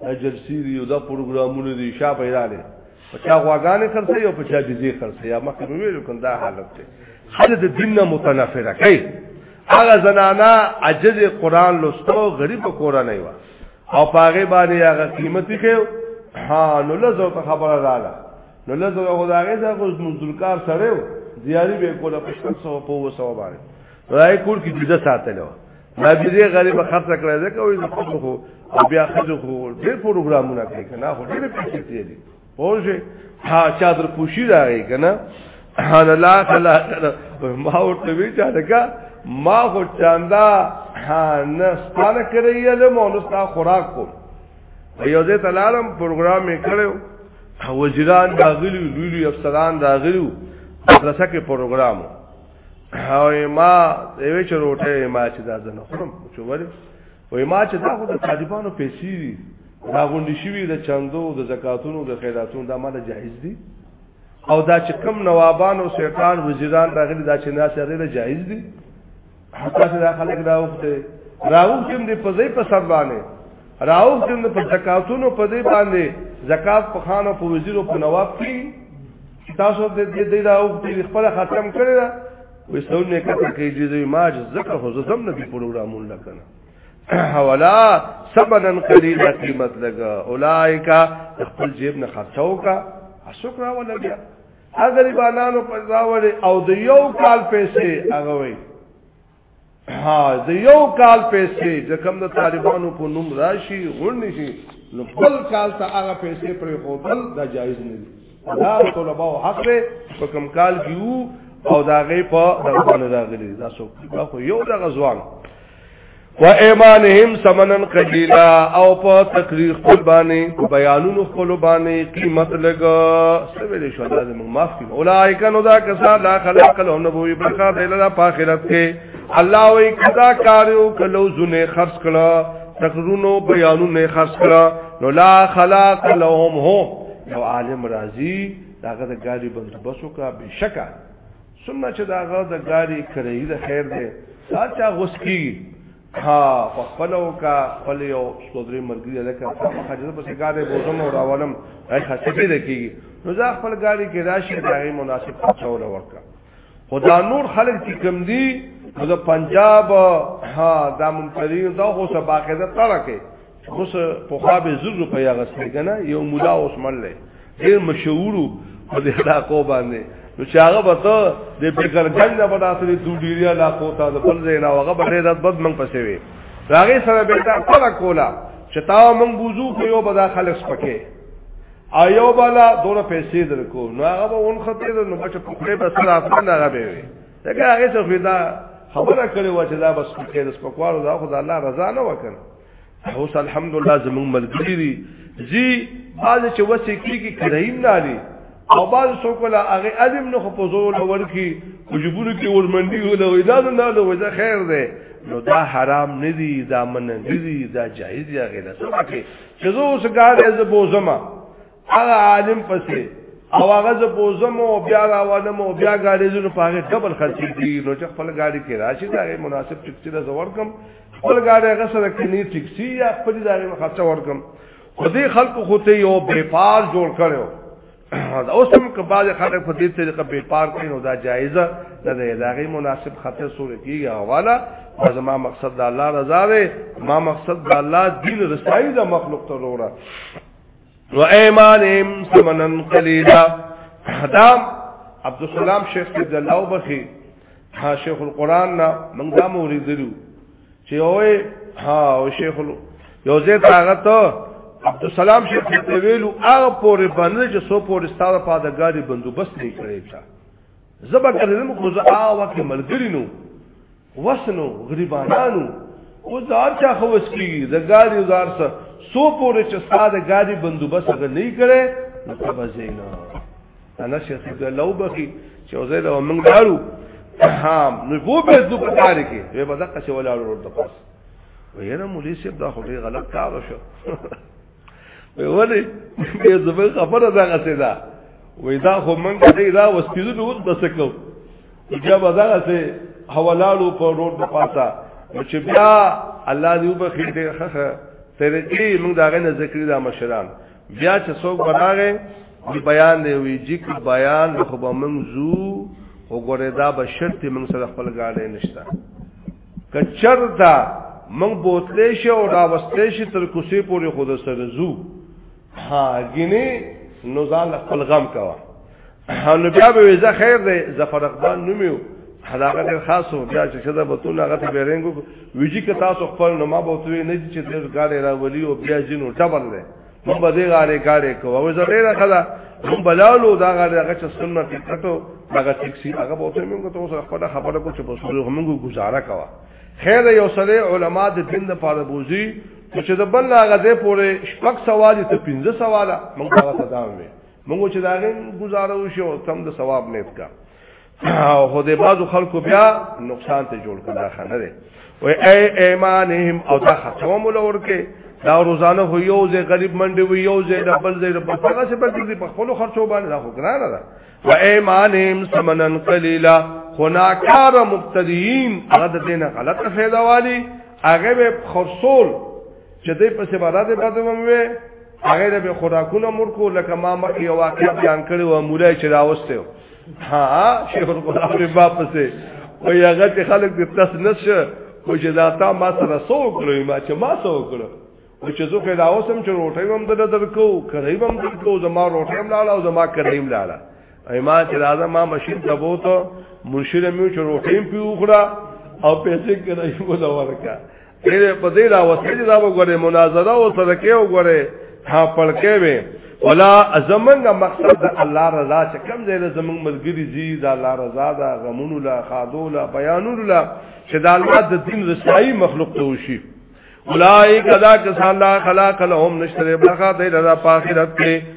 دا جلسی دی او دا پروګرامونه دي شا پیدا دي په چا غواګانې خرڅي او په چا بيزي خرڅي یا مخکې ویلو کنه دا حالت دی خلک د دین نه متنفره کوي هغه زنانا عجز قران لوستو غریب کورنۍ و او پاغه باندې هغه قیمت کې ها نو لزو ته خبره رااله نو لزو غوډاګه دا کوز مزدورکار سره دیاری به کوله په 500 په وسو باندې راي کور کې بيزه ساتلو دا بيزه غریب خرڅ کړی دا کوي خو بیا خځو خو ډېر پروګرامونه کوي کنه خو ډېر پیسې دي پوجي ها چادر پوشي راغی کنه حال لا خلا ما ورته وی چا دکا ما خو چاندا نه ستانه کړی له مونږ تا خوراک کو یو دې تلالم پروګرام یې کړو وزیران راغلی لوی لوی افسران راغلی مدرسه کې پروګرام او ما یې وچ روټه ما چې دا زنه خورم چې وره وای ما چې دا خو د طالبانو پیسې دي دا غونډې شوي د چندو د زکاتونو د خیراتونو دا مال جایز دي او دا چې کم نوابان او سیکان وزیران راغلي دا چې ناس هغه جایز دي حتی چې دا خلک دا وخته راوخت هم دې په ځای په سر باندې راوخت هم په زکاتونو په دې باندې زکات په خان او په وزیر او په نواب کې تاسو دې دې دا وخت خپل ختم کړی وسونه نه کته کې جزوی ماج زکه خو زم نه دی پروګرامون نه کنه حوالا سبنن قلیل قیمت لگا اولائکا خپل جیب نه خرچاو کا شکر ولا بیا اگر بانانو پر راوړي او د یو کال پیسې هغه وي ها د یو کال پیسې د کم د طالبانو په نوم راشي غونډې شي نو بل کال ته هغه پیسې پر خودل دا جایز نه دي دا طلباء حق دی په کم کال کې وو او دا غي په دغه راغلي دا څوک دا خو یو د غزوان و ایمانهم سمنن قلیلا او په تقریر خپل باندې بیانونو خپل باندې قیمت لګا سویل شو دا موږ معاف اولائک نو دا کسان لا خلق لهم نبوی برخه دی لرا په آخرت کې الله وی کدا کاریو کلو زونه خرج کړه تقرونو بیانونه خرج کړه نو لا خلق لهم هو یو عالم راضی داغه د ګاډي بندوبس وکړه بشکا سنت چې داغه د ګاډي کړی د خیر دی ساته غوسکی ها په خپل او کا خپل یو سودري مرګي لکه څنګه حاجت په سګاره بوزم او راولم راي خاصه دې کیږي نو ځا خپل ګاډي کې راشي دا غي مناسب څور ورکا خدا نور خلک چې کم دي نو پنجاب ها دا منتري دا خو سبا کې دا ترکه اوس په خوا به زر روپیا غسل کنه یو مولا عثمان لې ډیر مشهور په دې علاقو باندې نو چې هغه به ته د بګرګن نه په داسې دوډیریا علاقو ته د بل ځای نه هغه به ډیر بد منګ پسې وي راغې سره به تا کولا کولا چې تا مونږ بوزو په یو بدا خلص پکې آیو بالا دونه پیسې درکو نو هغه به اون خطه ده نو چې په خپل بس راځي نه هغه به وي دا هغه څه خبره کړې و چې دا بس کې د سپکوالو دا خدای الله رضا نه وکړي اوس الحمدلله زموږ ملګری دي زی باز چې وسې کیږي کړهیم نه لري او باز څوک لا هغه علم نه په زور لور کی وجبونه کې ورمنډي ولا ودا نه له ودا خیر ده نو دا حرام نه دي دا من نه دي دا جایز یا غیر سره کې چې زه اوس ګاډه ز بوزما هغه عالم پسې او هغه ز بوزم او بیا راوانم او بیا غاړي زونه پاره ډبل خرچي دي نو چې خپل غاړي کې راشي دا غي مناسب ټکسي له زور کم خپل غاړي هغه سره کې نه ټکسي یا خپل ځای نه خرچه ور کم خو دې خلق خو ته یو بے پار جوړ کړو دا اوس هم که باز خلک په دې طریقه بے پار کړي نو دا جایزه ده دا غي مناسب خطر سور کیږي حواله او زما مقصد د الله رضا دی ما مقصد د الله دین رسایي د مخلوق ته وروړه و ایمانهم ثمنن قلیلا دا عبد السلام شیخ عبد الله بخی ها شیخ القران نا موږ دا موریدلو چې اوه ها او شیخ یو زه تاغه ته عبد السلام شیخ ته ویلو هغه پورې باندې چې سو پورې ستاره پاده ګاډي بندوبست نه کړی ځا زبر کړم خو زه هغه وخت ملګری نو وسنو غریبانانو او زار چا خوس کیږي د ګاډي زار سره سو پورې چې ساده ګاډي بندوبست غو نه کړي نو په زینا انا شیخ ته لو بخي چې وزه دا موږ دارو ها نو وو به د پکاره کې به بدقه چې ولاړ ورته پاس ویره مولوی صاحب دا خو غلط کار وشو ولی یې زموږ خبره دا غسه ده وې دا خو مونږ دې دا وسپیدو نو بس کو بیا به دا غسه حوالالو په روډ په پاسا چې بیا الله دې وبخیر دې خخه ترې دې مونږ دا غنه ذکر دا مشران بیا چې څوک بناغه بیان دی وی جی کی بیان خو به مونږ زو وګوره دا به شرط مونږ سره خپل گاډي نشته کچرتا موږ بوتلې شو او راوستې شو تر کوسې پورې خود سره زو ها ګینه نو ځان خپل غم کوا نو بیا به زه خیر دی ظفر اقبال نومیو هداغه ډیر خاص و بیا چې شدا بتون هغه ته بیرنګو ویجی که تاسو خپل نو ما بوتوي نه چې دې ګاډي راولي او بیا جنو ډبل دی مونږ به دې غاره کارې کوو او زړه خدا مونږ بلالو دا غاره هغه چې سنت کټو هغه ټیکسي هغه به ته مونږ ته اوسه خپل خبره کو چې په سوري مونږ گزاره کوا خیر یو سره علما د دین د پاره بوزي چې د بل هغه دې پورې شپږ سوال ته پنځه سواله مونږ هغه تدام وي مونږ چې دا غي گزاره وشو تم د ثواب نیت کا او خو دې بازو خلکو بیا نقصان ته جوړ کړه خنه ده و اي ايمانهم او دا خرچوم ولور کې دا روزانه هو یو ځای غریب منډي وي یو ځای د بل ځای د بل څنګه چې بل دې په خپل خرچو باندې دا خو ګرانه ده و ايمانهم ثمنن قليلا خناکار مبتدیین هغه د دینه غلطه فایده والی هغه به خرصول چې دې په سبارات باندې وموي هغه به خوراکونه مرکو لکه ما مخ یو واقع بیان کړو مولا چې راوسته ها شیخ القران په باب پسې او هغه چې خلک د تس نشه او چې دا تا ما سره سو کړو ما چې ما سو کړو او چې زه خلا اوسم چې روټي هم در درکو کړی هم درکو زما روټي هم لاله او زما کړی هم لاله ایما چې راځه ما ماشین ته بوته منشر مې چې روټي هم پیوخړه او پیسې کړی ولا ورکا دې په دې دا وسیل دا وګوره مناظره او سره کې وګوره ها پړکې وې ولا زمنګ مقصد د الله رضا چې کم ځای له زمنګ ملګری زی د الله رضا دا غمون لا خادو لا بیانون لا چې د الله د دین رسایي مخلوق ته وشي اولائک ادا کسان لا خلاق لهم نشتره برخه د رضا په اخرت کې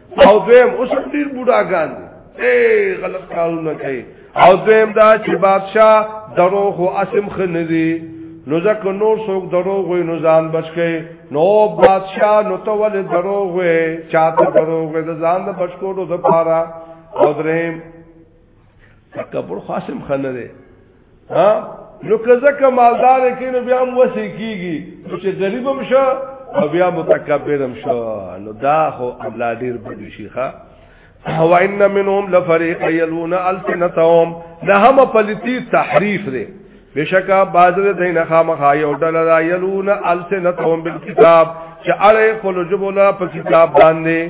او دویم اوس ډیر بوډاګان دي اے غلط کارونه کوي او دویم دا چې بادشاہ درو خو اسم خندي نو ځکه نور څوک درو غوي نو ځان بچي نو بادشاہ نو ته ول درو غوي چاته درو غوي د ځان د بچکولو د پاره او دریم تکبر خاصم خندي ها نو که زکه مالدار کې نو بیا هم وسې کیږي چې غریب هم شه او بیا متکبر هم شه نو دا خو الله ډیر بدی شيخه او ان منهم لفريق يلون السنتهم لهم پلتی تحریف دی بشکا بازر دین خامخا یو ډل را یلون السنتهم بالکتاب چې اړه خپل جبولا په کتاب باندې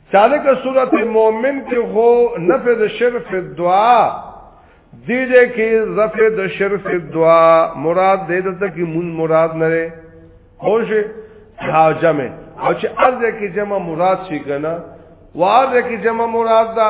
چالکه صورت مومن کې خو نفع د شرف دعا دی دې کې زفه د شرف دعا مراد دې دته کې مون مراد نه لري خوش حاجم او چې ارزه کې جمع مراد شي کنه وارزه کې جمع مراد دا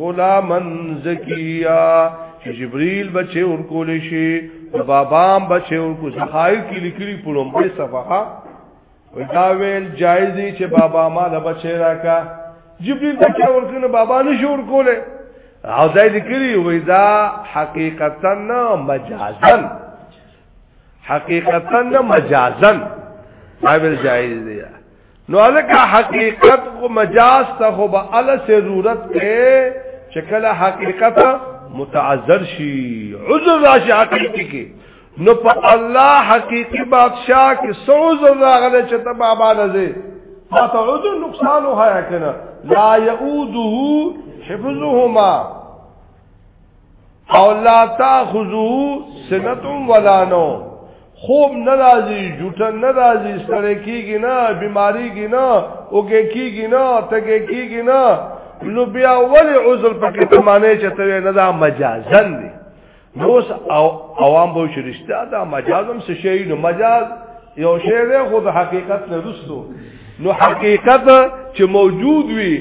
غلامن زکیا چې جبريل بچي ور کول شي بابام بچي ور کو زخای کې لیکلي په لومړی صفحه وی دا ویل جایز دی چې بابا ما له بچی راکا جبريل ته چا ورکنه بابا نه شور کوله او ځای لیکلی وی دا حقیقتا نه مجازا حقیقتا نه مجازا دا ویل جایز دی نو الکه حقیقت کو مجاز ته خو به ال ضرورت ته چکله حقیقت متعذر شي عذر راشي حقیقت کې نو په الله حقیقی بادشاہ کې سوز راغله چې ته بابا لزه ما ته عذر نقصان وهایا کنه لا يعوده حفظهما او لا تاخذو سنتم ولا نو خوب ناراضي جوټ ناراضي سره کیږي نه بیماری کی نه اوګه کیږي نه تګه کیږي نه نو بیا ول عذر پکې تمانه چته نه دا مجازن دي نو او عوام به شرشتہ دا مجازم څه شي نو مجاز یو شی دی خو د حقیقت نه رسو نو حقیقت چې موجود وي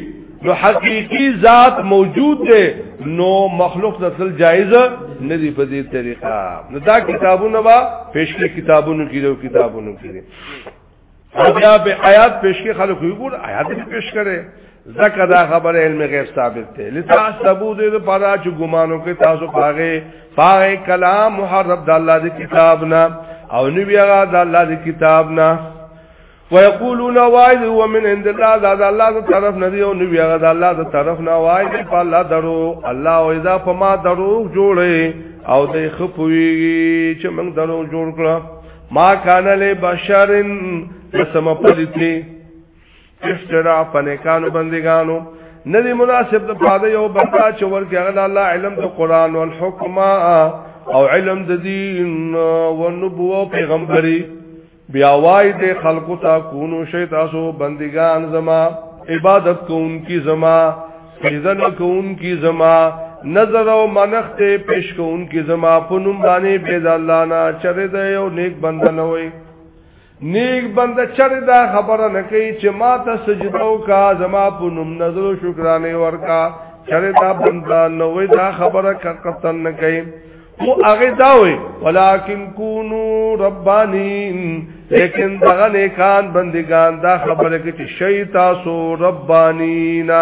نو حقیقی ذات موجود دی نو مخلوق نسل جایز نه دی په دې طریقه نو دا کتابونه با پیشکی کتابونو کې یو کتابونو کې بیا به آیات پیش کې خلکو یې ګور آیات پیش کړي زکه دا خبر علم غیب ثابت ته لتا ثبوت دې پدا چې ګمانو کې تاسو پاغه پاغه کلام محرب د الله دی کتاب نه او نو بیا د الله دی کتاب نه ويقولون وايد هو من عند الله ذات الله ذات طرف ندي او نبي هغه الله ذات طرف نه وايد په الله درو الله او اذا فما درو جوړي او د خپوي چې موږ درو جوړ کړه ما کان له بشرن سم پدتی افترا پنکانو بندگانو ندی مناسب د پاده یو بندا چې ورکه غل الله علم د قران او الحکم او علم د دین او نبوه پیغمبري بیا وای د خلقو تا کونو شی تاسو بندگان زما عبادت کوونکی زما سجده کوونکی زما نظر او منخت پیش کوونکی زما په نوم باندې بيد الله نه چره دی او نیک بنده نه وای نیک بند چر دا خبره نکی چې ما ته سجده وکا زما په نوم نظر او شکرانه ورکا چر دا بند نوې دا خبره کقتن نکی مو هغه دا وې ولکن کونو ربانین لیکن دغه نیکان بندگان دا خبره کې چې شیطان سو ربانینا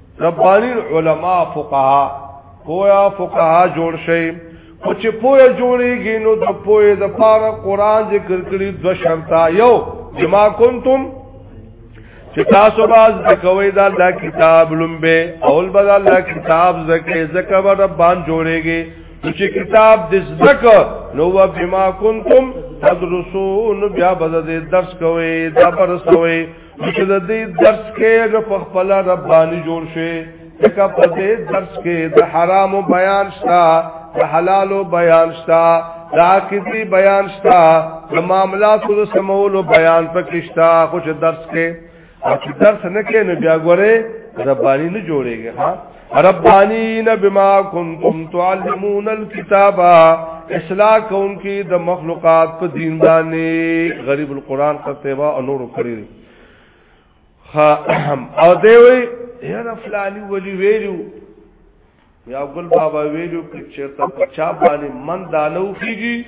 ربانی علماء فقها پویا فقها جوړ شي او چې پویا جوړيږي نو د پویا د پاره قران ذکر کړی د شرطا یو جما کنتم چې تاسو باز کوي دا الله کتاب لومبه اول به الله کتاب زکه زکه به ربان جوړيږي چې کتاب د زکه نو و بما کنتم تدرسون بیا به د درس کوي دا پرستوي چې د دې درس کې د خپل رباني جوړ شي ځکه په دې درس کې د حرام بیان شتا د حلال بیان شتا د عقیدی بیان شتا د معاملاتو د سمولو بیان پکښتا خو چې درس کې او چې درس نه کې نه بیا ګوره ربانی نه جوړيږي ها ربانین بما کنتم تعلمون الكتاب اصلاح کون کی د مخلوقات په دین باندې غریب القرآن قطبه او نور کړی او دی وی یاره فلانی ولی ویلو یا ګل بابا ویلو چې چرته په چا باندې من دالو کیږي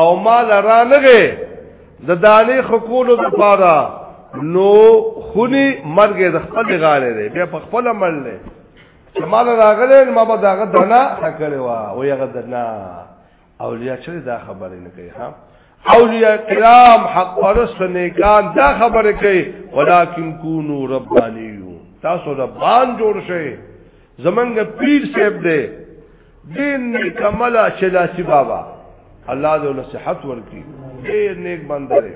او مال رانغه د دانې خکولو د پاره نو خونی مرګ د خپل غاړه دی بیا په خپل عمل نه چې مال راغله ما به داغه دنا کړې وا او یغه دنا اولیاء چې دا خبره نه کوي ها اولیاء کرام حق پرست نیکان دا خبره کوي ولکن کونو ربانیون تاسو ربان جوړ شئ زمنګ پیر صاحب دی ډیر نیک عمل چې لاسی بابا الله دې له صحت ورکړي ډیر نیک بنده دی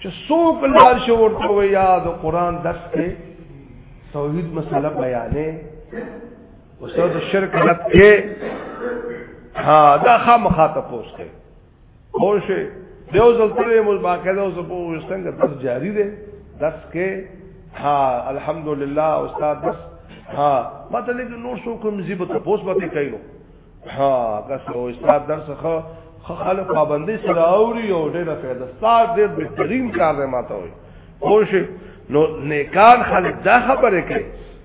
چې څوک لار شو ورته وي یاد قرآن درس کې توحید مسله بیانې وسو د شرک رد کې ها دا خامخا ته پوسټ او شي دیو ځل ترې مول باقاعده اوس په وستنګ درس جاری دی درس کې ها الحمدلله استاد درس ها ماته لګ نور شو کوم زیبت پوس باندې کایو ها کس او استاد درس خو خلک پابندي سره اوري او ډېره فائدہ استاد دې بهترین کار دی ماته وي او شي نو نیکان خلک دا خبره کوي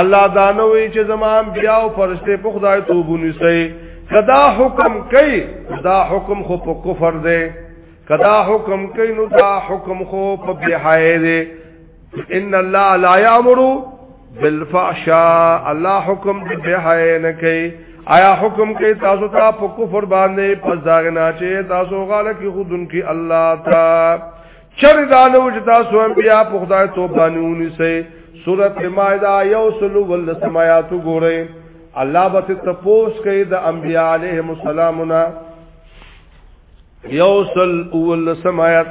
الله دانه وی چې زمان بیا او فرشته په خدای توبونی سي کدا حکم کوي دا حکم خو په کفر دی کدا حکم کوي نو دا حکم خو په بهای دی ان الله لا یامر بالفحشاء الله حکم دی بهای نه کوي آیا حکم کوي تاسو ته په کفر باندې پس داغنا چې تاسو غاله کې خودن کې الله تعالی چر دا نو چې تاسو انبیا په خدای تو باندې ونیسئ سورۃ مائده یو سلو ول سمایات ګورئ الله به تپوس کوي د انبیا علیهم السلامنا یو سل ول سمایات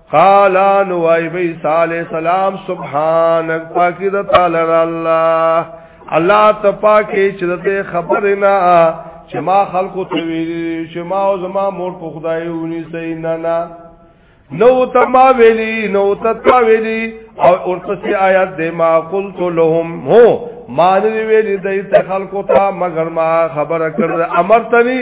قالا نوائی بی صالح سلام سبحانک پاکی دا تعالی اللہ اللہ تا پاکی چی دا تے خبرنا چی ما خلقو تویلی چی ما او زما مور پو خدای اونی سینا نا نو تا ما ویلی نو تا تا ویلی او ارتسی آیت دے ما قلتو لهم ہو ما نوی ویلی دیت خلقو تا مگر ما خبر کرد امر تنی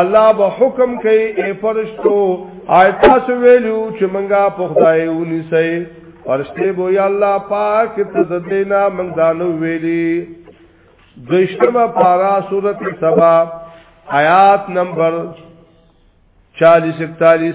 الله به حکم کوي اے فرشتو آیتا سو ویلو چې منګه په خدای ونی سي فرشته بو یا الله پاک ته زدینا من دانو ویلی دوشتمه پارا صورت سبا آیات نمبر 40 41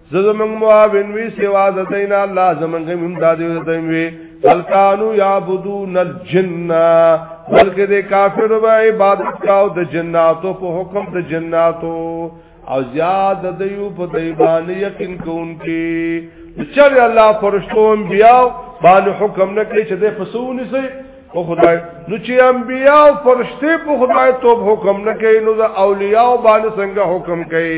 زمنګ معاون وی سوا د دین الله زمنګ هم د دې دین وی فلکانو یعبدون الجن بلکې د کافر به عبادت کاو د جناتو په حکم د جناتو او زیاد د یو په دیبانه یقین کوونکی چر الله فرشتو انبیاء باندې حکم نه کوي چې د فسونی سي او خدای نو چې انبیاء فرشتي په خدای توب حکم نه کوي نو د اولیاء باندې څنګه حکم کوي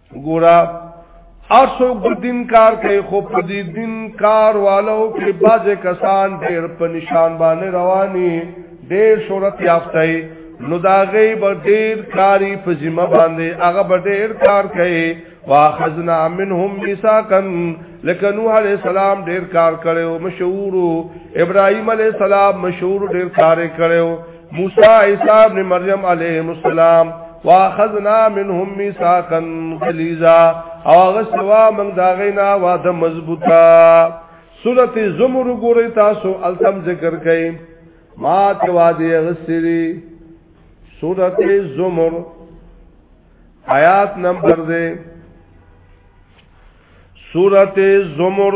ګورا ارسو دین کار کوي خو په دې دین کار والو کې باز کسان ډېر په نشان باندې رواني ډېر شهرت یافته نو دا غي به ډېر کاری په ذمہ باندې هغه به ډېر کار کوي واخذنا منهم ميثاقا لکه نوح عليه السلام ډېر کار کړو مشهور ابراهيم عليه السلام مشهور ډېر کار کړو موسی عیسی ابن مریم علیه السلام واخذنا منهم میثاقا غلیظا او غسوا من داغینا وعده مضبوطه سورت زمر ګورې تاسو التم ذکر کړئ ما ته وادي غسری سورت زمر آیات نمبر دے سورت زمر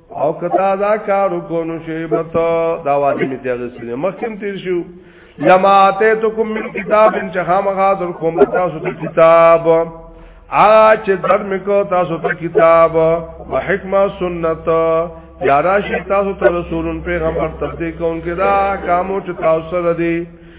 او کتا دا کارو کونو شیبت دا وادی می تیغی سنی مخیم تیر شو لما آتیتکم من کتاب انچه خامخا در کوم تاسو ته کتاب آ چې در میکو تاسو ته کتاب و حکمه سنت یارا شي تاسو ته رسولون پیغمبر تصدیق کوونکې دا کامو چې تاسو سره دي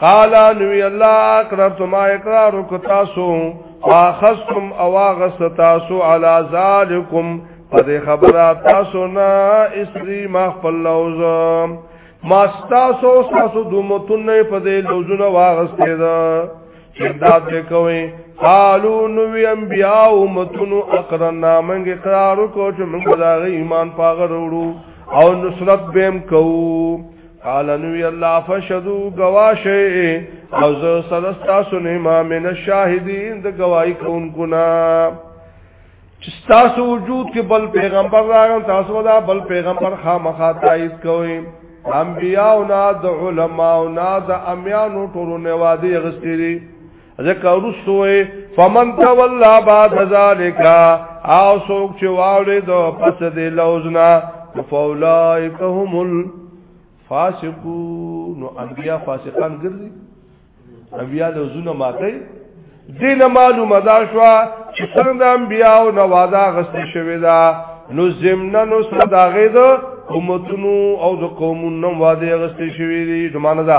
قال نبی الله اقررتم اقرار کتاسو واخذتم اواغس تاسو على ذالکم پد خبره تاسو نه اسری ما خپل لوز ما تاسو تاسو دومتون نه پد لوزونه واغسته دا چې دا به کوي قالو نو انبیاء امتون اقرنا منګ اقرار کو چې موږ دا ایمان پاغه وروړو او نصرت بهم کوو قال نو الله فشدو گواشه او زه سرستا سنه ما من الشاهدین د گواہی کوونکو نا تاسو وجود کې بل پیغمبر راغل تاسو دا بل پیغمبر خامخا تایید کوئ انبیاء او نا د علماء او نا د امیانو ټولو نوادي غستری ذکر رسوه فمن تولا بعد ذالک او سوک چې واورې دو پس دې لوزنا فاولائک هم الفاسقون نو انبیا فاسقان ګرځي انبیا لوزونه ماته دین معلومه دا شو چې څنګه انبیا او نوازا غسل شوی دا نو زمنا نو صداغه دو امتونو او د قومونو واده غسل شوی دی زمانه دا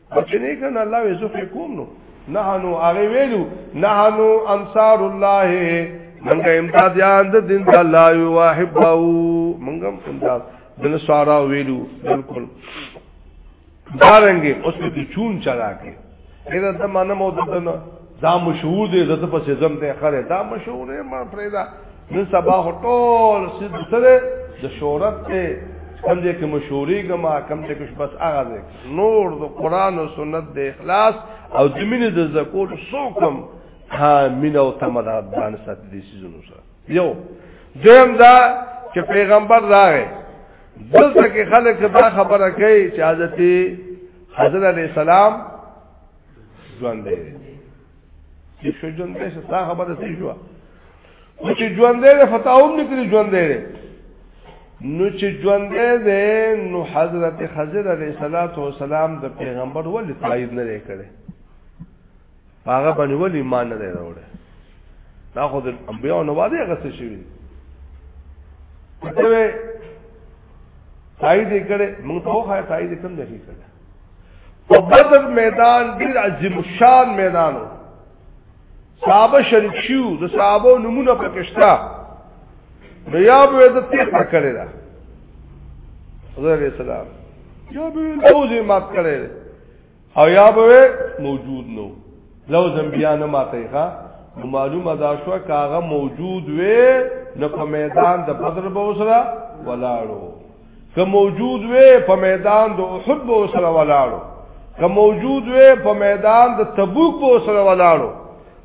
او چې نه کنه الله یې زفه کوم نو نحنو هغه ویلو نحنو انصار الله منګه امداد یان د دین د الله یو واحد او منګه امداد دل سارا ویلو بالکل دارنګي اوس په چون چلا کې اې دا منم او دنه دا مشهور دی زته په سیزم ته خره دا مشهور دی ما پرېدا نن سبا ټول سید سره د شهرت ته کم دې کې مشهوري ګما کم دې کې بس هغه دې نور د قران او سنت د اخلاص او د مینې د زکول سوکم ها مین او تمد افغان سات دې سيزونو سره یو دیم دا چې پیغمبر راغی دلته کې خلک دا خبره کوي چې حضرت حضرت علی السلام ژوند دی چې شو ژوند دی څه تا خبره څه شو نو چې ژوند دی فتاوم نکړي ژوند دی نو چې ژوند دی نو حضرت خضر علیه الصلاۃ والسلام د پیغمبر ولې تایید نه کړي هغه باندې ولې ایمان نه راوړي دا خو د انبیانو نو واده هغه څه شي ته تایید کړي موږ ته خو تایید کوم نه کړي په بدر میدان ډیر عظیم شان میدانو صحابه شریک شو د صحابه نمونه پکشتا نو یا به د تیخه کړی دا حضرت اسلام یا به لوزه مات کړی او یا به موجود نو لوز انبیاء نه ماته ښا نو معلومه دا شو کاغه موجود وې نو په میدان د بدر به وسره ولاړو که موجود وې په میدان د احد بو سره ولاړو که موجود وې په میدان د تبوک بو سره ولاړو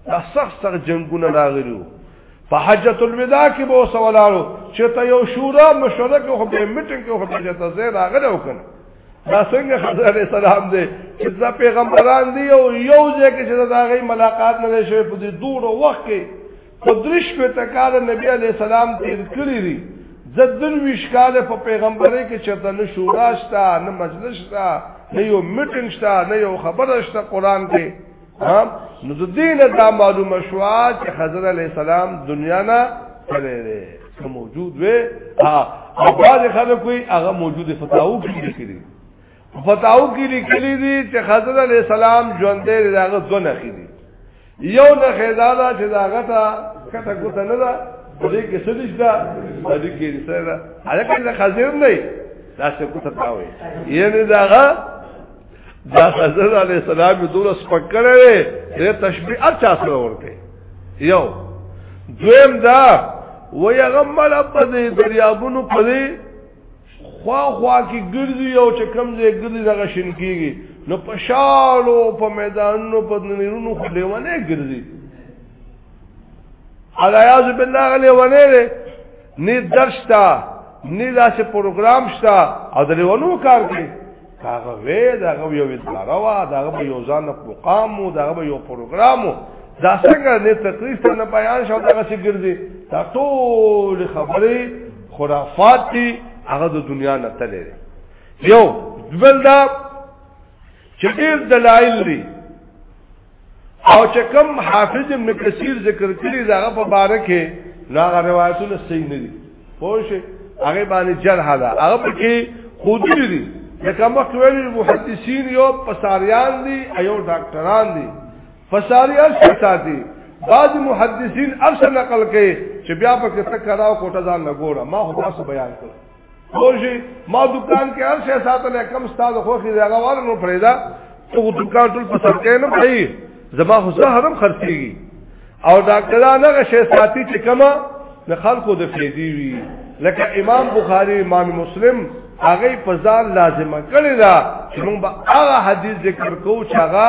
دا سخت سخت جنگونه راغلیو په حجۃ الوداع کې بو سره ولاړو چې ته یو شورا مشوره کې خو به میټینګ کې خو به ته زه راغلی وکړ دا څنګه خضر علیہ السلام دی چې دا پیغمبران دی او یو ځای کې چې دا غي ملاقات نه شوی په دې دوه وخت کې په درې شپېته کاله نبی علی السلام تیر کړی دی زدن ویش کاله په پیغمبري کې چرته نه شورا شته نه مجلس شته نه یو میټینګ شته نه یو خبره شته قران کې ها نو د دین دا معلومه شو چې حضرت علی السلام دنیا نه تللی دی که موجود وي ها او بعض خلک کوئی هغه موجود فتاو کې کړی فتاو کې لیکلي دي چې خضر علی السلام ژوند دې داغه ځونه خېدي یو نه خېدا دا چې داغه تا کته کوته نه دا دې کې سدیش دا دې کې سره دا هغه د خضر نه دا څه کوته تاوي یعنی داغه دا خضر علی السلام دوله سپکړې دې تشبیه اچا سره ورته یو دویم دا ویغمل په دې دریابونو په دې خوا خوا کې ګرځي او چې کم ځای ګرځي دغه شین کیږي نو په شالو په میدانونو په نیرونو خو لیوانه ګرځي الیاذ بالله غلی ونه لري نه درس تا نه داسې پروګرام شته او د لیوانو کار کوي هغه وې دا هغه یو اداره وا دا هغه یو ځان مقام وو دا هغه یو پروګرام وو دا څنګه نه تقریر ته نه بیان شو دا څه ګرځي دا ټول خبرې خرافات دي هغه د دنیا نه تللی یو بل دا چې ډېر دلایل دي او چې کوم حافظ ابن کثیر ذکر کړی دا په باره کې نو هغه روایتونه صحیح نه دي پوه شئ هغه باندې جرح ده هغه پکې خودري دي لکه مخکې ویل محدثین یو پساریان دي ایو ډاکټران دي پساریان څه ساتي بعض محدثین ارسل نقل کوي چې بیا پکې تکراو کوټه ځان نه ګوره ما خو تاسو بیان کړ خوشي ما دکان کې هر شي ساتل کم استاد خوخي دغه وال نو فريدا تو دکان ټول په سر کې نه پي زما خو زه حرم خرڅيږي او ډاکټر هغه شي ساتي چې کما د خلکو د فیدی وی لکه امام بخاری امام مسلم هغه په ځان لازمه کړی دا چې موږ به هغه حدیث ذکر کوو چې هغه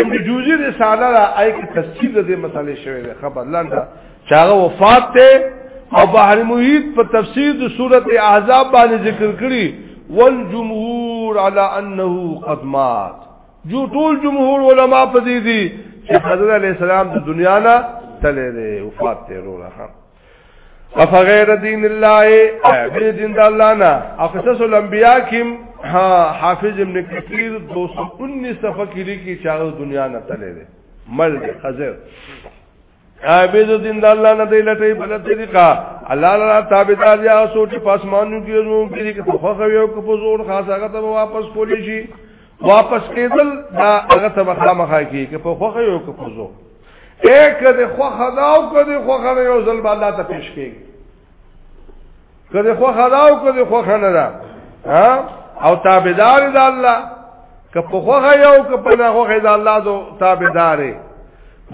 ابن جوزی رساله را آئی که تفصیل ده ده مسئله شوه ده خبر لنده چاگه وفات ده او بحر محیط په تفسیر د سورت احزاب باندې ذکر کړی والجمهور على انه قد مات جو ټول جمهور علما په دې دي چې حضرت علی السلام د دنیا نه تللی دی وفات دی وروره افغیر دین الله به دین د الله نه افسس الانبیاء کیم ها حافظ ابن کثیر 219 صفحه کې لیکي چې هغه دنیا نه تللی دی مل خزر عابد دین د الله نه دی لټي بل طریقہ الله لا تابعدار یا سوچ پاسمانو کې نو کې کې خوخه یو کو په زور خاص هغه ته واپس کولی شي واپس کېدل دا هغه ته مخامخا کې کې په خوخه یو کو په زور اے کده خو خداو کده خو خنه یو ځل الله ته پیش کیږي کده خو خداو کده خو خنه دا او تابعدار د الله که په خو یو که په نه خو د الله دو تابعدار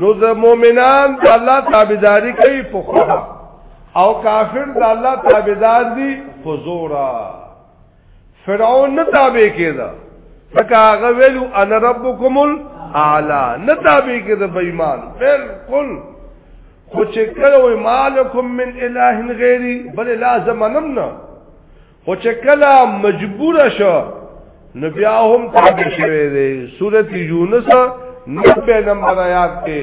نو د مؤمنان د الله تابعداري کوي په خو او کافر د الله تابعدار دي په زورا فرعون نه تابع کېده ځکه هغه ویلو ان ربکم الاعلى نه تابع کېده بې ایمان بالکل خو چې کله وي مالکم من اله غیری بل لازم نمنا خو چې کله مجبور شو نو بیا هم تابع شوی دی سورته یونس 90 نمبر آیات کې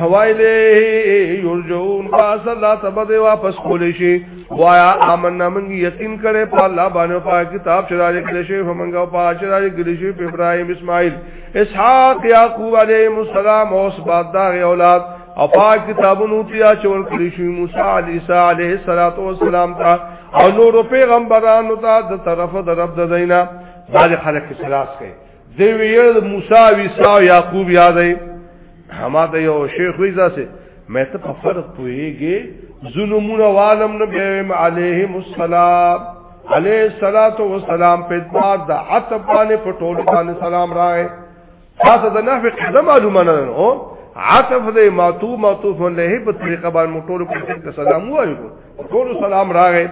حوایله یرجون باس الله تبد واپس کولې شي وایا آمنا من یقین کړي په الله باندې په کتاب شرایع کړي شي همغه په شرایع کړي شي په ابراهیم اسماعیل اسحاق یعقوب علیه السلام او سبات دا اولاد او پاک کتابونو تیا چور کړی شو موسی علی عیسی علیه الصلاۃ والسلام تا او نور پیغمبرانو ته د طرف د رب د دینا باج خلق خلاص کړي دی ویل موسی ویسا یعقوب یادای هما ته یو شیخ ویزا سه مې ته په فرق پوهیږي ظلمون عالم نبی علیهم السلام علیه الصلاۃ والسلام په دماغ د عتب باندې په ټول باندې سلام راغی تاسو د نحوی قدم معلومه نه نو عطف دې ماتو ماتو فن له په طریقه باندې موټور په سلام وایو ټول سلام راغی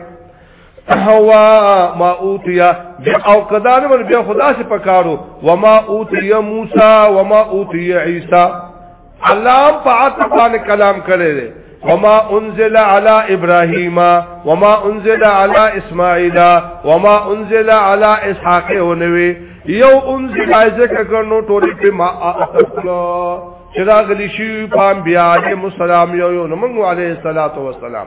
هوا ما اوتیا او کدان ول بیا خدا سے پکارو وما اوتی موسی وما اوتی عیسی الله په عطفان کلام کړي دي وما انزل على ابراهيم وما انزل على اسماعيل وما انزل على اسحاق ونوي یو انزل ذکر کړو ټول په ما اصلو چې دا غلی شي پام بیا عليه السلام یو یو نمنو عليه الصلاه والسلام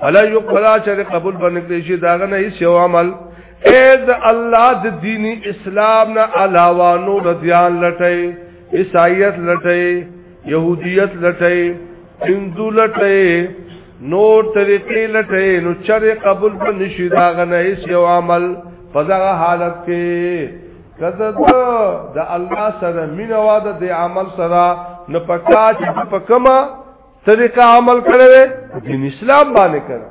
فلا یقبلا چې قبول بنکړي شي داغه نه هیڅ یو عمل اے د الله د دین اسلام نه علاوه نور دیان لټي عیسایت لټي يهودیت لټي هندو لټي نور طریقې لټي نو چر قبول بنشي داغه نه هیڅ یو عمل په دغه حالت کې کده د الله سره مینه واده د عمل سره نه پکا چې پکما طریقه عمل کړی دین اسلام باندې کړی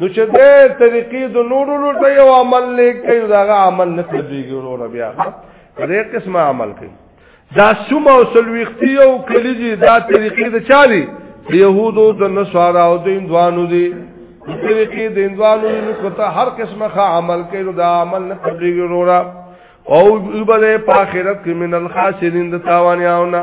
نو چې دې طریقې د نورو لټه یو عمل نه کوي دا عمل نه تبلیږي ورو بیا دې قسم عمل کوي دا شوم او سلوختی او کلیجی دا طریقې د چالي يهودو د نصارا او د اندوانو دي طریقې د اندوانو نو کته هر قسمه خا عمل کوي نو دا عمل نه تبلیږي ورو او بده په آخرت کې من الخاسرین د تاوانیاونه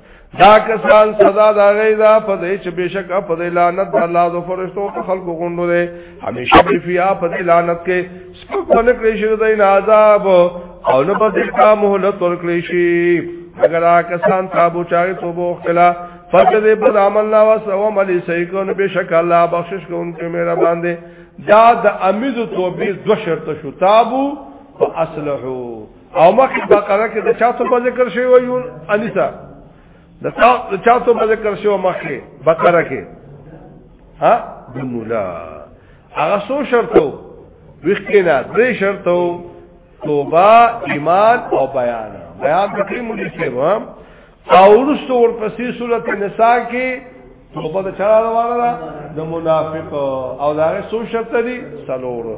دا کسان سزا دا غي دا په دې چې بشک په دې لعنت د الله د فرشتو په خلکو غونډو دي همیشه به فیا په دې لعنت کې سپک باندې کړی شي د عذاب او نه په دې کا مهلت ور کړی شي اگر آ کسان تابو چاغي توبو خلا فرق دې پر عمل لا واس او عمل صحیح کو نه بشک الله بخشش کوونکی مهربان دي دا د امیز توبې دو شرط شو تابو فاصلحو او مخکې بقره کې د چا څه ذکر شوی و یون انیسا د چا څه ذکر شوی مخکې بقره کې ها د مولا هغه سو شرطو وښکینا درې شرطو توبه ایمان او بیان بیان د کلمې مولي څه و او ورسته ورپسې سورته نساء کې توبه د چا روانه ده د منافق او دا غي سو شرط دي سلوړو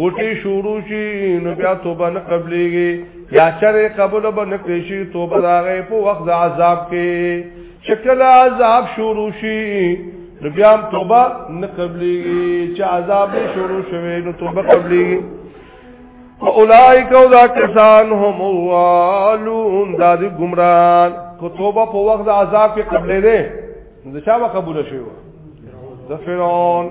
غټي شروع شي نو بیا توبه نه قبليږي یا چرې قبول به نه کړی شي توبه راغې په وخت د عذاب کې شکل عذاب شروع شي نو بیا توبه نه قبليږي چې عذاب شروع شوه نو توبه قبليږي اولائک او دا کسان هم والون دا دی گمران کو توبه په وخت د عذاب کې قبلې ده نو چا به قبول شي د فرعون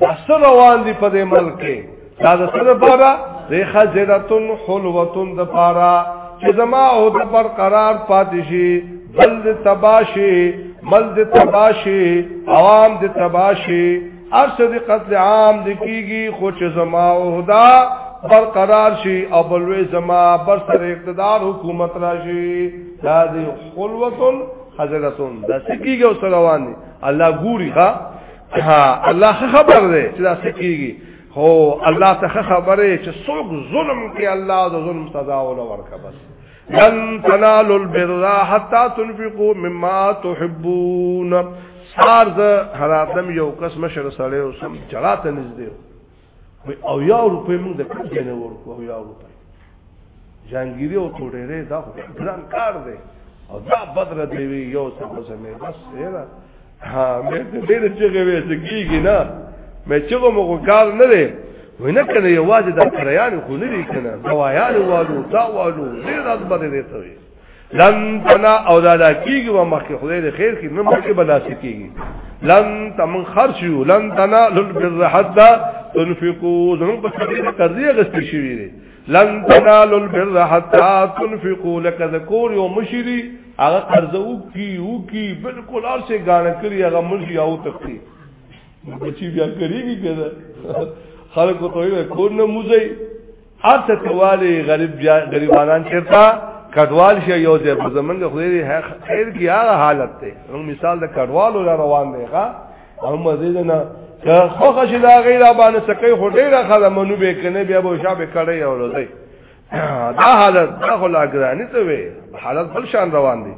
دا سر روان دی په دې ملک کې دا د سر لپاره ریخه زیرتون حلوتون د پاره چې زما او د برقرار پاتې شي بل د تباشي مل د تباشي عوام د تباشي ارسه د قتل عام د کیږي خو چې زما او دا برقرار شي او بلوي زما بر سر اقتدار حکومت راشي دا د حلوتون حضرتون دا سکیږي او سروان دي الله ګوري ها ها الله خبر دی چې دا سکیږي هو الله ته خبره چې څوک ظلم کوي الله د ظلم سزا ولا ورکه بس لن تنالوا البر حتى تنفقوا مما تحبون سار ز حراتم یو قسم شر سره او سم جړه ته نږدې وي او یا روپې موږ د کوم ځای نه ورکو او یا روپې جانګيري او ټوډېرې دا ګران کار دی او دا بدر دی وی یو څه څه مې بس نه ها مې ډېر چې غوې چې کیږي نه مې چې کوم کار نه دی وینه کنه یوازې د کریان خو نه دی کنه دوايان والو دا والو ډېر اصبر دی ته لن تنا او دا دا کیږي و مخکې خدای دې خیر کړي نه مخکې بلا سکیږي لن تمن خرج یو لن تنا للبر حتا تنفقوا زمون په څیر قرضې غستې شوې دي لن تنا للبر حتا تنفقوا لك ذکور یو مشری هغه قرض او کی او کی بالکل اور سے غاڼه کړی هغه مشری او تختی بچی بیا کریږي کنه خلکو ته یې کور نه موزي ارته توالی غریب غریبانان چرتا کډوال شي یو ځای په زمونږ خو دې خیر کې هغه حالت ته موږ مثال د کډوالو را روان دی ښا او مزید نه که خو خش دا غیر باندې سکه خو ډیره خدای منو به کنه بیا به شابه کړی او روزي دا حالت دا خو لا ګرانی ته وي حالت بل شان روان دي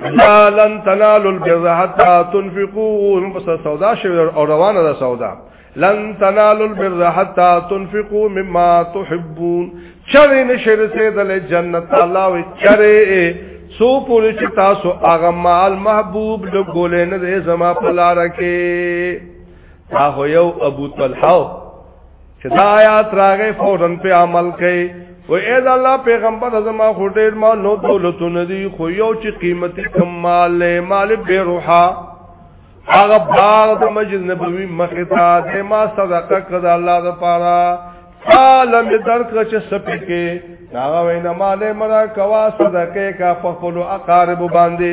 لا لن تنالوا البر حتى تنفقوا هم پس سودا شوی او روانه ده سودا لن تنالوا البر حتى تنفقوا مما تحبون چرې نشه رسیدل جنت الله و چرې سو پوری چې تاسو هغه مال محبوب د ګولې نه دې زما په لار کې تا هو یو ابو طلحه چې دا آیات راغې فورن په عمل کوي و اے دا الله پیغمبر زما خو ډیر ما نو دولتونه دي خو یو چې قیمتي کمال مال به روحا هغه باغ د مسجد نبوي مخه تا د ما صدقه کړه الله د پاره عالم درک چې سپې کې هغه وینا مال مرا کوا صدقه کا په خپل اقارب باندې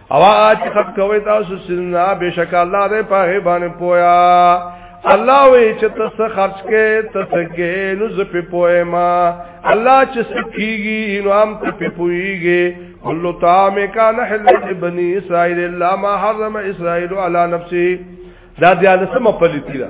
او هغه چې خط کوي تاسو سننا بشک الله دې پاغه باندې پویا الله وی چې تاسو خرج کې تاسو کې نو زپې پوي ما الله چې سکیږي نو هم ته پويږي کله طعام کان حلت بني اسرائيل الله ما حرم اسرائيل على نفسه دا دیاله سم پلیتی ده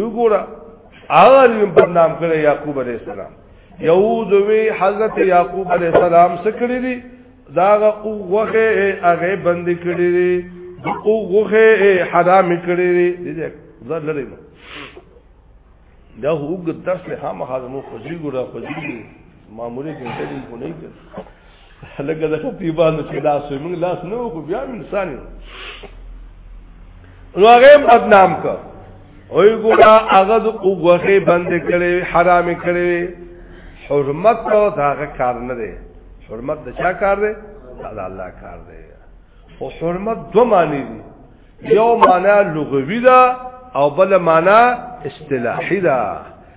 یو ګورا هغه یې بدنام کړ یعقوب علی السلام یهود وی حضرت یعقوب علی السلام سکړی دی داغه اوغه هغه بند کړی دی اوغه حرام کړی دی دې ځل لري نو دا هوګ درس له هم خادمو خوځي ګورا خوځي معمولی ګنټه دې کو نه کړ لکه د خطیبانو چې لاس یې موږ لاس نه وکړو بیا انسان یو نو هغه بدنام کړ وی ګورا هغه د وګوخه بند کړي حرام کړي حرمت او داغه کار نه دی حرمت د چا کار دی دا الله کار دی او حرمت دو معنی دي یو معنی لغوی ده او بل معنی اصطلاحی ده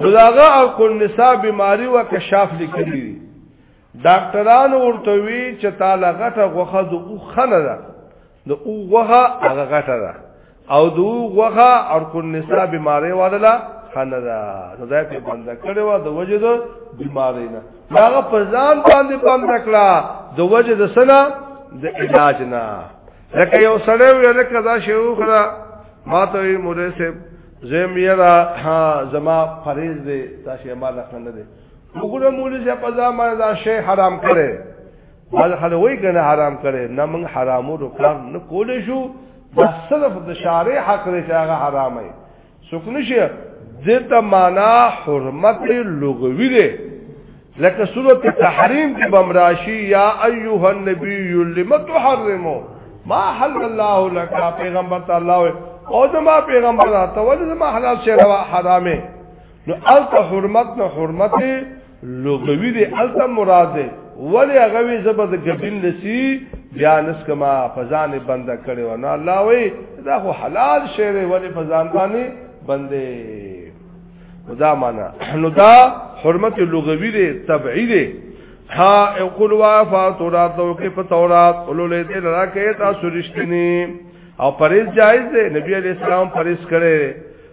نو داغه او کل نساء بیماری و کشاف لیکلی دی ډاکټرانو ورته وی چې تعالی غټه غوخه د او خنه ده د او غوخه هغه غټه ده او د او غوخه او کل نساء بیماری ودلا خنه ده نو دا په بند کړي و د وجه د بیماری نه هغه په ځان باندې بند کړه د وجه د سنا د علاج نه لکه یو سړی وی لکه دا شیو خدا ما ته وی مولوی صاحب زم یرا ها زما فریض دی دا شی ما نه کنه دی وګوره مولوی صاحب قضا ما دا شی حرام کړي باز خلک وای کنه حرام کړي نه موږ حرامو رو کار نه کول شو دا صرف د شارع حق لري چې هغه حرام دی څوک نشي دته معنا حرمت لغوي ده لکه سوره تحریم کې بمراشی یا ایها النبی لم تحرمو ما حل الله لك پیغمبر تعالی او زما پیغمبر ته ولې زما حلال شی روا حرامه نو الته حرمت نه حرمت لغوی دی الته مراد دی ولی هغه وی زبر د ګډین لسی بیا نس کما فزان بند کړي و نه الله وی دا خو حلال شی دی ولی فزان باندې بندې خدا معنا نو دا حرمت لغوی دی طبعی دی ها اقول وافا تورات او کې په تورات ولولې دې لرا کې تاسو رښتینی او پرېز جایز دی نبی علی السلام پرېز کړي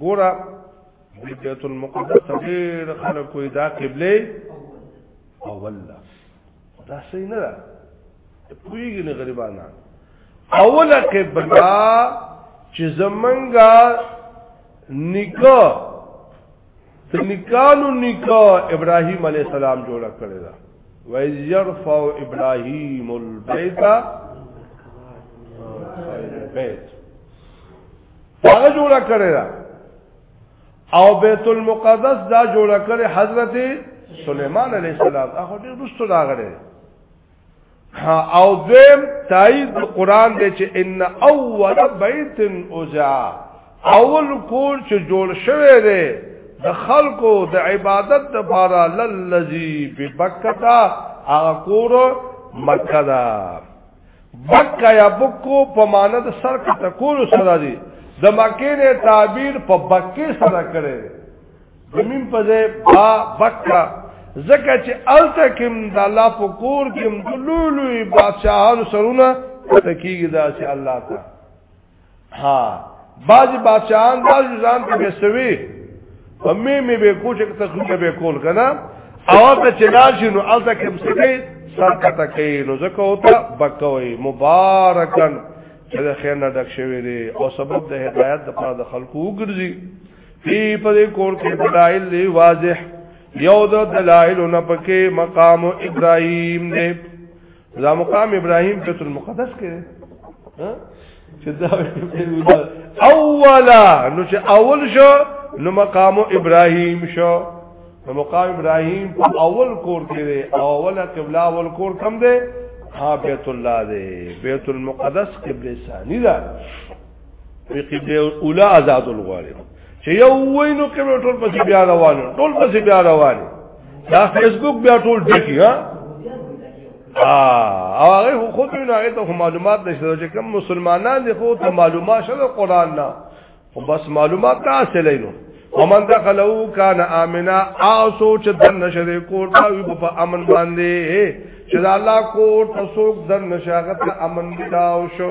ګوره بیت المقدس ډیر خلک کوئی دا قبله اول دا دا صحیح نه ده پویږي نه غریبانا اوله قبله چې زمنګا نکاح ته نکانو نکاح ابراهيم عليه السلام جوړ کړی دا وایز يرفع ابراهيم البيت البيت هغه جوړه کړی دا او بیت المقدس دا جوړه کړی حضرت سليمان عليه السلام هغه ډیر رسو راغلی او دیم تایید قران دی چې ان اول بیت اوجا اول کور چې جوړ شوی دی د خلکو د عبادت لپاره للذي ببکتا هغه کور مکه ده بکا یا بکو په معنی د سر کته کولو سره دی د مکې نه تعبیر په بکې سره کړي زمين په ځای با بکا زکه چې الته کوم د الله په کور کې مدلولوي بادشاہانو سرونه تکیږي دا چې الله تعالی ها بعضی بادشاہان دا ځان ته بسوي همې مې به کوچ تخریب به کول کنه او ته چې راشي نو الته کوم څه کوي سر کته کوي نو ځکه وتا بکوي مبارکان چې د خیر نه ډک شوی دی او سبب د هدایت د پاره د خلکو وګرځي پی په کور کې دلایل دی واضح یو د دلایل نه پکې مقام ابراهیم دی دا مقام ابراهيم بیت المقدس کې ها چې دا اولا نو چې اول شو نو مقام ابراهيم شو نو مقام ابراهيم په اول کور کې دی اوله قبله اول کور کم دی ها بیت الله دی بیت المقدس قبله ثاني ده په قبله اولى آزاد الغالب چې یو وینو قبله ټول پسې بیا روانو ټول پسې بیا روانو دا فیسبوک بیا ټول ډکی ها او هغه خو ته نه هغه ته معلومات نشته چې کوم مسلمانان دي خو ته معلومات شته قران نه خو بس معلومات کا حاصلې نو ومن دخلو کان امنا او سوچ دن نشره کوټا وي په امن باندې چې الله کوټ سوک دن نشاغت امن بتاو شو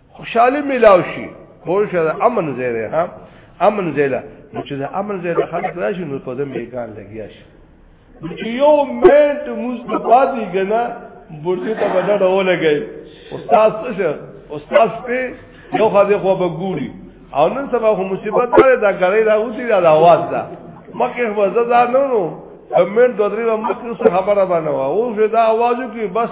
خوشحالي ملاو شي خو شه امن زیره ها امن زیره نو چې د امن زیره خلک راشي نو په دې میکان لګیا شي چې یو منټ موږ په پاتې غنا برجه ته بدل ولګي استاد څه استاد په یو خاطر خو به ګوري او نن سبا خو مصیبت ده دا غړې دا اوسې دا आवाज ده مکه خو زړه نه نو کمنټ دوه درې مکه خبره باندې وا او دا आवाज کې بس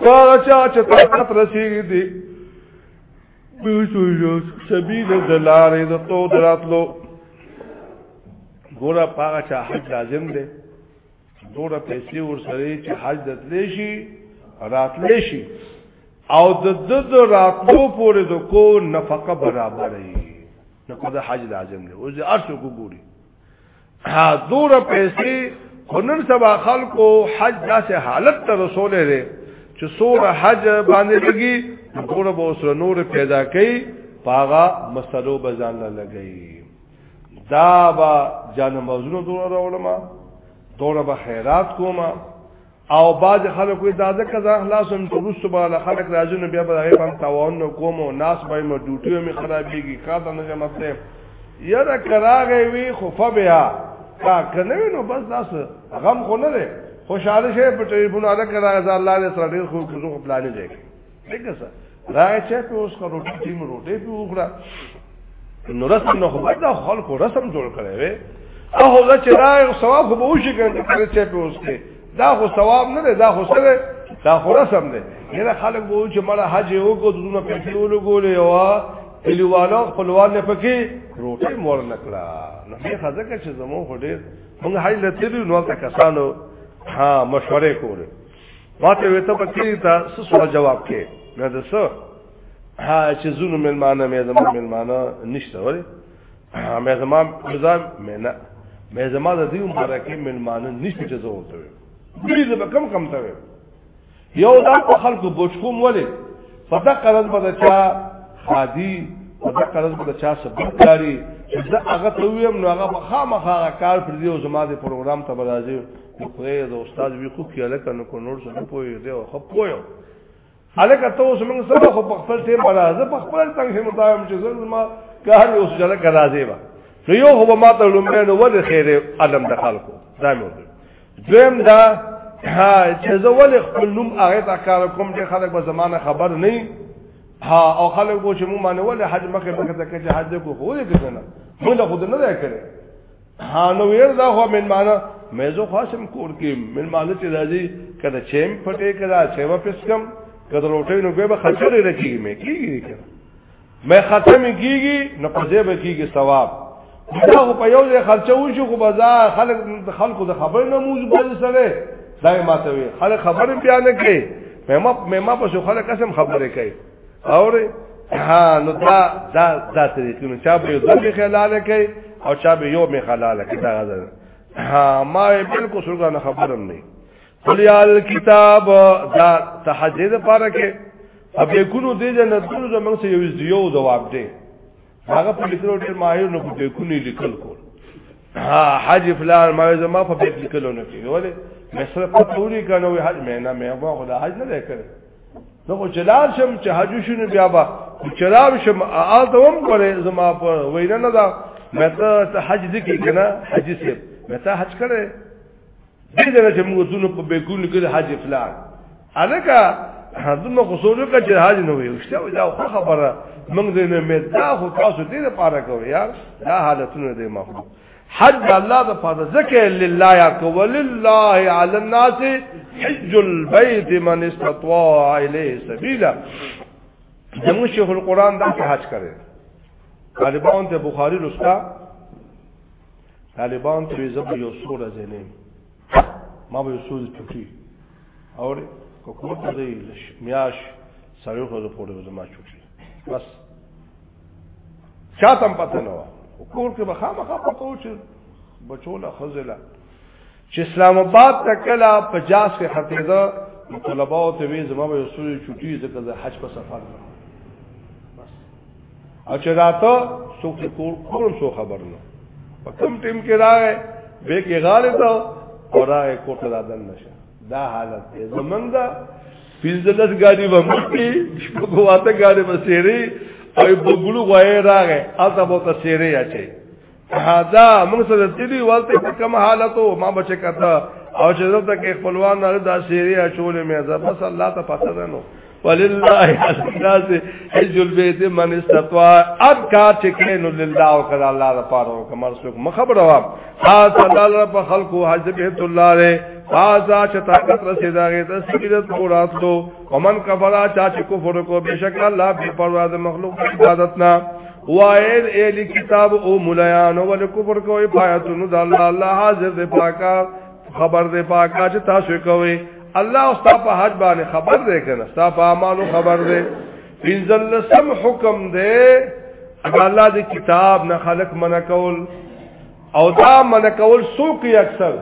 هغه چا چې طاقت رسیږي دی بوسوجو سبیل دلارې د تو دراتلو ګوره پاغه چا حج لازم دی دوره پیسې ور سره چې حج دتلې شي راتلې شي او د د راتلو پورې د کو نفقه برابرې نو کو د حج لازم دی او زه ارسو کو ګوري دور پیسې خنن سبا خلکو حج داسې حالت ته رسولې ده چې سوره حج باندې لګي دور به سره نور پیدا کوي پاغا مسلو بزان نه لګي دا با جان موضوع دور راولما دور به خیرات کوما او باز خلک وي دا ځکه ځان خلاصم چې روس به خلک راځي نو بیا به هغه پام تاوان نو کوم او ناس به مو ډوټي مې خرابېږي کار نه جمع ته یره کراغه وی خفه بیا کا کنه نو بس داس غم خو نه ده خوشاله شه په ټلیفون اړه کراغه الله دې سره ډیر خو کوزو خپل نه دی څنګه سره راغی چې په اوس کړو ټی مو روټي په وګړه نو رسم نو خو دا خلکو رسم جوړ کړي وي او هغه چې دا ثواب خو به وشي کنه چې په اوس کې دا خو ثواب نه دی دا خو سره دا خو رسم دی یره خلک وو چې مړه حج یو کو دونه پیسې ولګولې او کلیوالو خپلوان نه پکې روټي مور نکړه نو به خزکه چې زمو هډې موږ حیلته نو ته کسانو ها مشورې کولې واته وته پکې تا سره جواب کې نه ده سو ها چې زونو ملمانه مې زمو ملمانه نشته وره مې زمو مزام مې نه مې زمو د دې مبارکې ملمانه نشته چې زه وته دې زه کم کم ته یو دا په خلکو بوچکوم ولې پتا قرض بده چا خادي پتا قرض بده چا سبب کاری چې زه هغه ته ویم نو هغه خامخا کار پر دې او زما د پروګرام ته راځي خدای د استاد وی خو کې الکه نو کو نور څه نه پوي دی او خپ پوي الکه ته اوس موږ سره خو په خپل ټیم راځه په خپل څنګه هم دایم چې زه ما کار اوس جره کرا دی با نو یو هو ما ته لومړی نو ول خیر علم د خلکو دا مو دویم دا ها چې زه ول خپل نوم هغه تا کار کوم چې خلک به زمانه خبر نه ها او خلک وو چې مو باندې ول حج مکه مکه ته چې حج کو خو دې کنه موږ خود نه راکړي ها نو ویر دا خو من معنا مې زو خاصم کور کې من معنا چې راځي کله چیم پټې کړه چې و پس کم کله روټې نو به خچرې رکیږي مې کیږي کړه مې ختم کیږي نو پځې به کیږي ثواب دا خو په یو ځای خرچه وشي خو بازا خلک خلکو د خبر نه موږ بل سره دا ماته وي خلک خبر بیا نه کوي مې ما مې ما په خلک قسم خبره کوي اور ها نو دا دا دا طریقونه چا به یو دمه خلال کوي او چا به یو می خلال کوي دا غزل ها ما بالکل سرګه نه خبرم نه قل یا الكتاب دا تحجید پاره کې اب یکونو دې جنت ټول زمنګ سه یو دیو جواب دی هغه په لیکلو ډیر ماهر نو په یکونو لیکل کول ها حج فلان ما زما په لیکلو نه کې ولې مصر په توري کنه وي حج مې نه مې ما خدا حج نه کړ نو خو چلار شم چې حج شنو بیا با چلار شم آل ته هم کوله زما په وینا نه دا مې ته حج ذکی کنه حج سیب مې ته حج کړې دې دغه چې موږ دونو په بیکون کې حج فلان الکه دنه خصوصو کا چې حج نه وي وشته دا خو خبره موږ دې نه مې دا خو تاسو دې لپاره کوي یار دا حالتونه دې مخلوق حج د الله د پاره ځکه لله یا کو لله علی الناس حج البيت من استطاع الیه سبیلا زمو شیخ القران دا حج کړي طالبان ته بخاری لستا طالبان ته زب یو سور زینې ما به سود چټي اور کو کوم ته دی میاش سره خو د پوره زما چټي بس چاته پته نه کور کې بخامه پته و چې بچوله خزله چې اسلام آباد ته کلا 50 کې خطیدا طلباء او ته وی زما به رسول چټي ځکه د حج په سفر نه بس او چې راته څوک کور کورم سو خبر نه په کوم ټیم کې راغې به کې غالب او راغې کوټه دادن نشه دا حالت زمنګ دا پنځلس ګاډي به مخکې شپږو واته ګاډي به سیرې او بګړو غوې راغې اته به ته سیرې اچي هدا موږ سره دلی والته په کوم حالتو ما بچ کړه او چې دلته کې خپلوان نه دا سیرې اچولې مې زه بس الله ته پته ده نو ولله الناس حج البيت من استطاع اب کار چې کینو لله او کړه الله لپاره او کمر څوک مخبره خاص الله لپاره په خلقو حج بیت الله له هاذا چې طاقت رسیدا غي د سپیرت قرات لو ومن کفر چا چې کفر کو بشک الله په پروا د مخلوق عبادت نه وایل ال کتاب او ملایان او کفر کوي پایتونو د الله الله حاضر دی پاکا خبر دی پاکا چې تاسو کوي الله او تاسو په حج باندې خبر دی کنه تاسو په اعمالو خبر دی پنځلسم حکم دی الله د کتاب نه خلق منع کول او دا منع کول سوق اکثر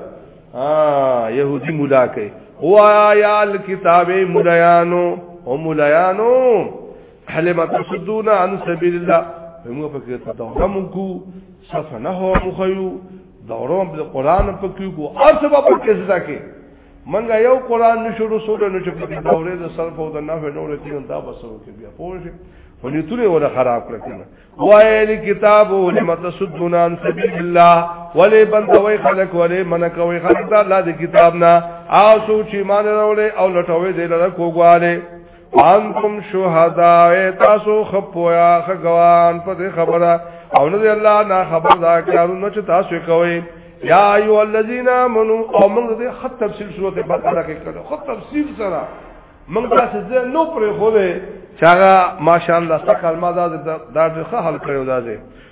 ها يهودي مولا کوي وا یا الکتاب مولایانو او مولایانو اهل ما تصدون عن سبیل الله موږ په کې تداوم موږ صفه نه هو مخیو دورو په قران په کې کو ارث په کې زده کې منګه یو قران نشو رسول نو چې په دورې د صرف او د نحو نور تین دا بسو کې بیا پوه شي ونیتونه ولا خراب کړنه وایل کتاب ولمت سدون عن سبیل الله ولی بندوي خلق ولی من کوي خلق دا الله دی کتاب نه او سوچ ایمان راولې او لټوي دې لره کوګواله انتم شهداء تاسو خپویا خګوان په خبره او نه الله نه خبر دا کارونه چې تاسو کوي یا ایو الذین آمنو او موږ دې خط تفصیل صورت بقره کې کړو خط تفصیل سره موږ تاسو زه نو پرې خو دې چاغه ماشاءالله څخه ما دا دا ښه حل کړو دا دې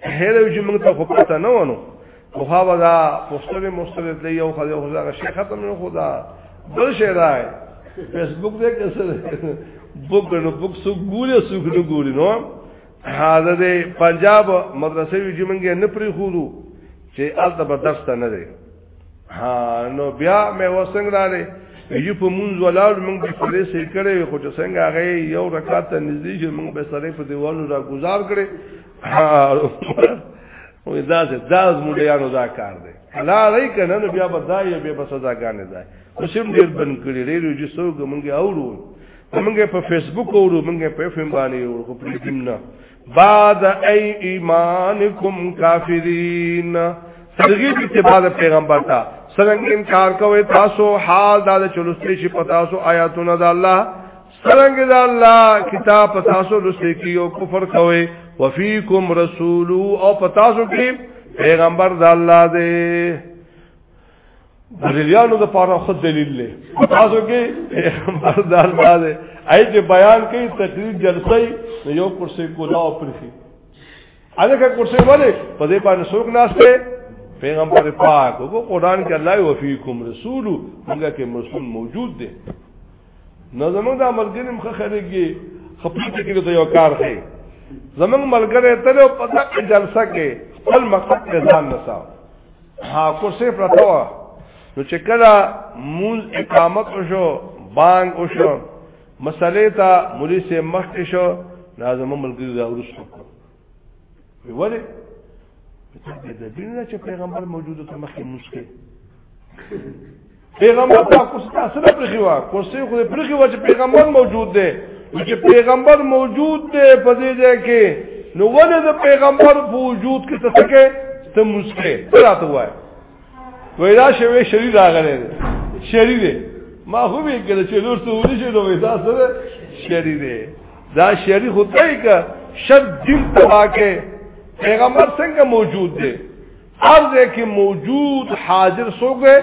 هله چې موږ ته خو پته نه ونه خو هغه دا پوسټر مستند دی یو خدای خو دا شي ختم نه خدا بل شي راي فیسبوک دې کسر بوک نو بوک سو ګوره سو ګوره ګوره نو هاذا دې پنجاب مدرسې وی چې موږ نه پری خو چې الته به درس نه دی ها نو بیا مې وسنګ را لې یو په مونږ ولاړ موږ به سره سې کړې خو چې څنګه هغه یو رکعت نږدې چې موږ به سره په دیوالو را گزار کړې او دا چې دا زموډیانو دا کار دی لا رہی کنه نو بیا بدای بیا په سزا غانې ځای خو سیم ډیر بند کړی ډیر جو سو ګمږه اورو موږ په فیسبوک اورو موږ په فیم باندې اورو خو پرې دیم نه بعد ای ایمانکم کافرین سرګی چې بعد پیغمبر تا څنګه انکار کوي تاسو حال دا چلوستې شي پتا سو آیاتونه د الله سرنګ دا الله کتاب پتا سو لسته کیو کفر کوي وفيكم رسول او پتا سو کی پیغمبر د الله دی بریلیانو د پاره خود دلیل له تاسو کې پیغمبر د الله دی اې چې بیان کوي تقریر جلسه یو کرسي کولا او پرخي الکه کرسي ولې په دې باندې څوک ناشته پیغمبر پاک وګو قران کې الله وفيكم رسول موږ کې رسول موجود دی نو زمونږ د ملګری مخه خلګي خپل کې ته یو کار دی زمونږ ملګری ته له پتا کې جلسه کې خپل مقصد ته ځان نساو ها کرسي پرته و نو چې کله مون اقامت وشو بانګ وشو مسلې ته مولوی سي مخ کې شو لازم ملګری دا ورسو ویوله ته د دین نه چې پیغمبر موجوده ته مخې مسکه پیغمبر دا کوڅه تاسو نه پرخي وا کوڅه خو پرخي وا چې پیغمبر موجود دی چې پیغمبر موجود دی په دې ځای کې نو ولې د پیغمبر په وجود کې څه کې ته مسکه راته وای وای دا شوی شری راغلی شری دی ما خو به کله چې نور څه ونی شي نو وای دا سره شری دی دا شریخ خدای کا شد دل تبا کې پیغمبر څنګه موجود دی ارض کې موجود حاضر سوګه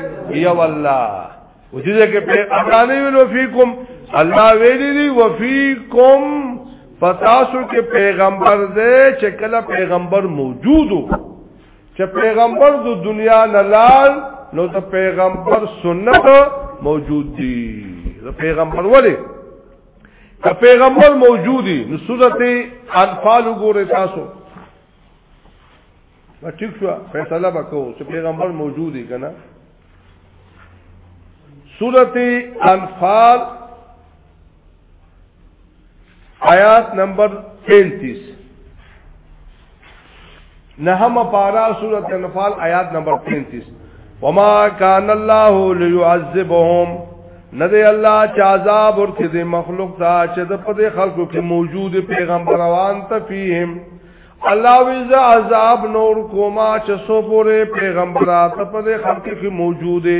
یو الله و دې کې په اغانه ویلو فیکم الله ویلی دی وفیکم پتاسو کې پیغمبر دې چې کله پیغمبر موجودو چې پیغمبر د دنیا نه لال نو د پیغمبر سنت موجود دي د پیغمبر ولی که پیغمبر موجودی نو صورت انفال وګوره تاسو ما ټیک شو فیصله وکاو چې پیغمبر موجودی کنه صورت انفال آیات نمبر 33 نهم پارا سورت انفال آیات نمبر 33 وما کان الله ليعذبهم ندی الله چې عذاب ورکړي د مخلوق ته چې د پدې خلکو کې موجود پیغمبر روان ته فیهم الله ویزا عذاب نور کوما چې سو پوره پیغمبرات پدې خلکو کې موجوده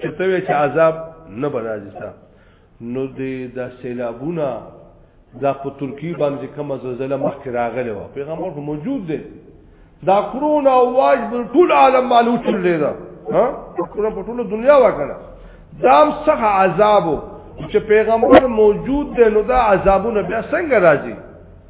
چې ته وې چې عذاب نه برازي تا نو دې د سیلابونه دا په ترکی باندې کومه زلزلہ مخکې راغله و پیغمبر خو موجود دی دا کرونا واج بل ټول عالم مالو چل دی دا ها کرونا په ټول دنیا وکړه دام څخه عذابو چې پیغمبر موجود دی نو دا عذابونه بیا څنګه راځي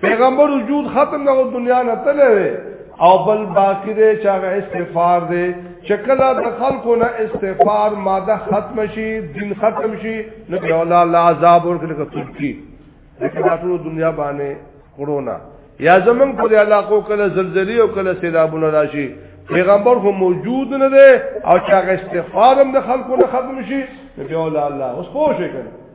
پیغمبر وجود ختم دغه دنیا نه تللی او بل باقی دی چې هغه استغفار دی چې کله د خلکو نه استغفار ماده ختم شي دین ختم شي نو بیا الله الله عذاب ورکړي کوي کی دا ټول دنیا باندې کرونا یا زمون په علاقو کله زلزلې او کله سیلابونه راشي پیغمبر خو موجود نه دی او چې هغه استغفار هم د خلکو نه ختم شي نو بیا الله الله اوس پوه شي کنه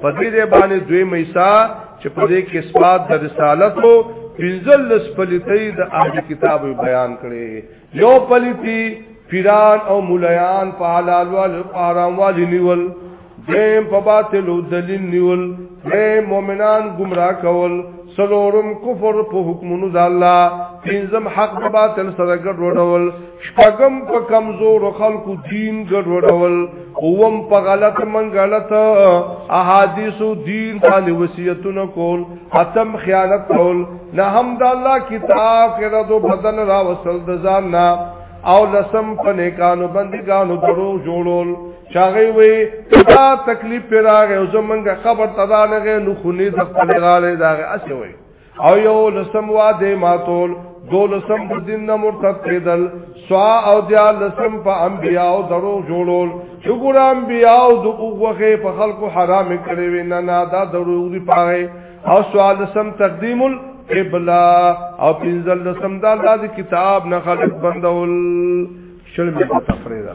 په دې دی باندې دوی مېسا چې په دې کې اثبات د رسالت او پنځل لس پلیتې د اهل کتاب بیان کړي یو پلیتی پیران او مولایان په حلال وال حرام وال نیول دیم په باطل او دلیل نیول دیم مؤمنان گمراه کول سلورم کفر په حکمونو د الله پنځم حق په باطل سره ګډوډول شپغم په کمزور خلکو دین ګډوډول اوم په غلط من غلط احادیث او دین باندې وصیتونه کول اتم خیانت کول نه هم د الله کتاب کې د بدل را وصل د ځان نه او لسم په نیکانو بندګانو درو جوړول چاغي وي دا تکلیف پر راغې او زمونږه خبر تدا نه غې نو خونی د خپل غاله دا اسې وي او یو لسم واده ماتول دو لسم په دین نه مرتد کېدل سوا او دیا لسم په انبیاء او درو جوړول شګور انبیاء او د اوغه په خلکو حرام کړی وی نه نه دا درو دی پاره او سوا لسم تقدیم القبلہ او پنځل لسم دا د کتاب نه خلق بندول شل می تفریدا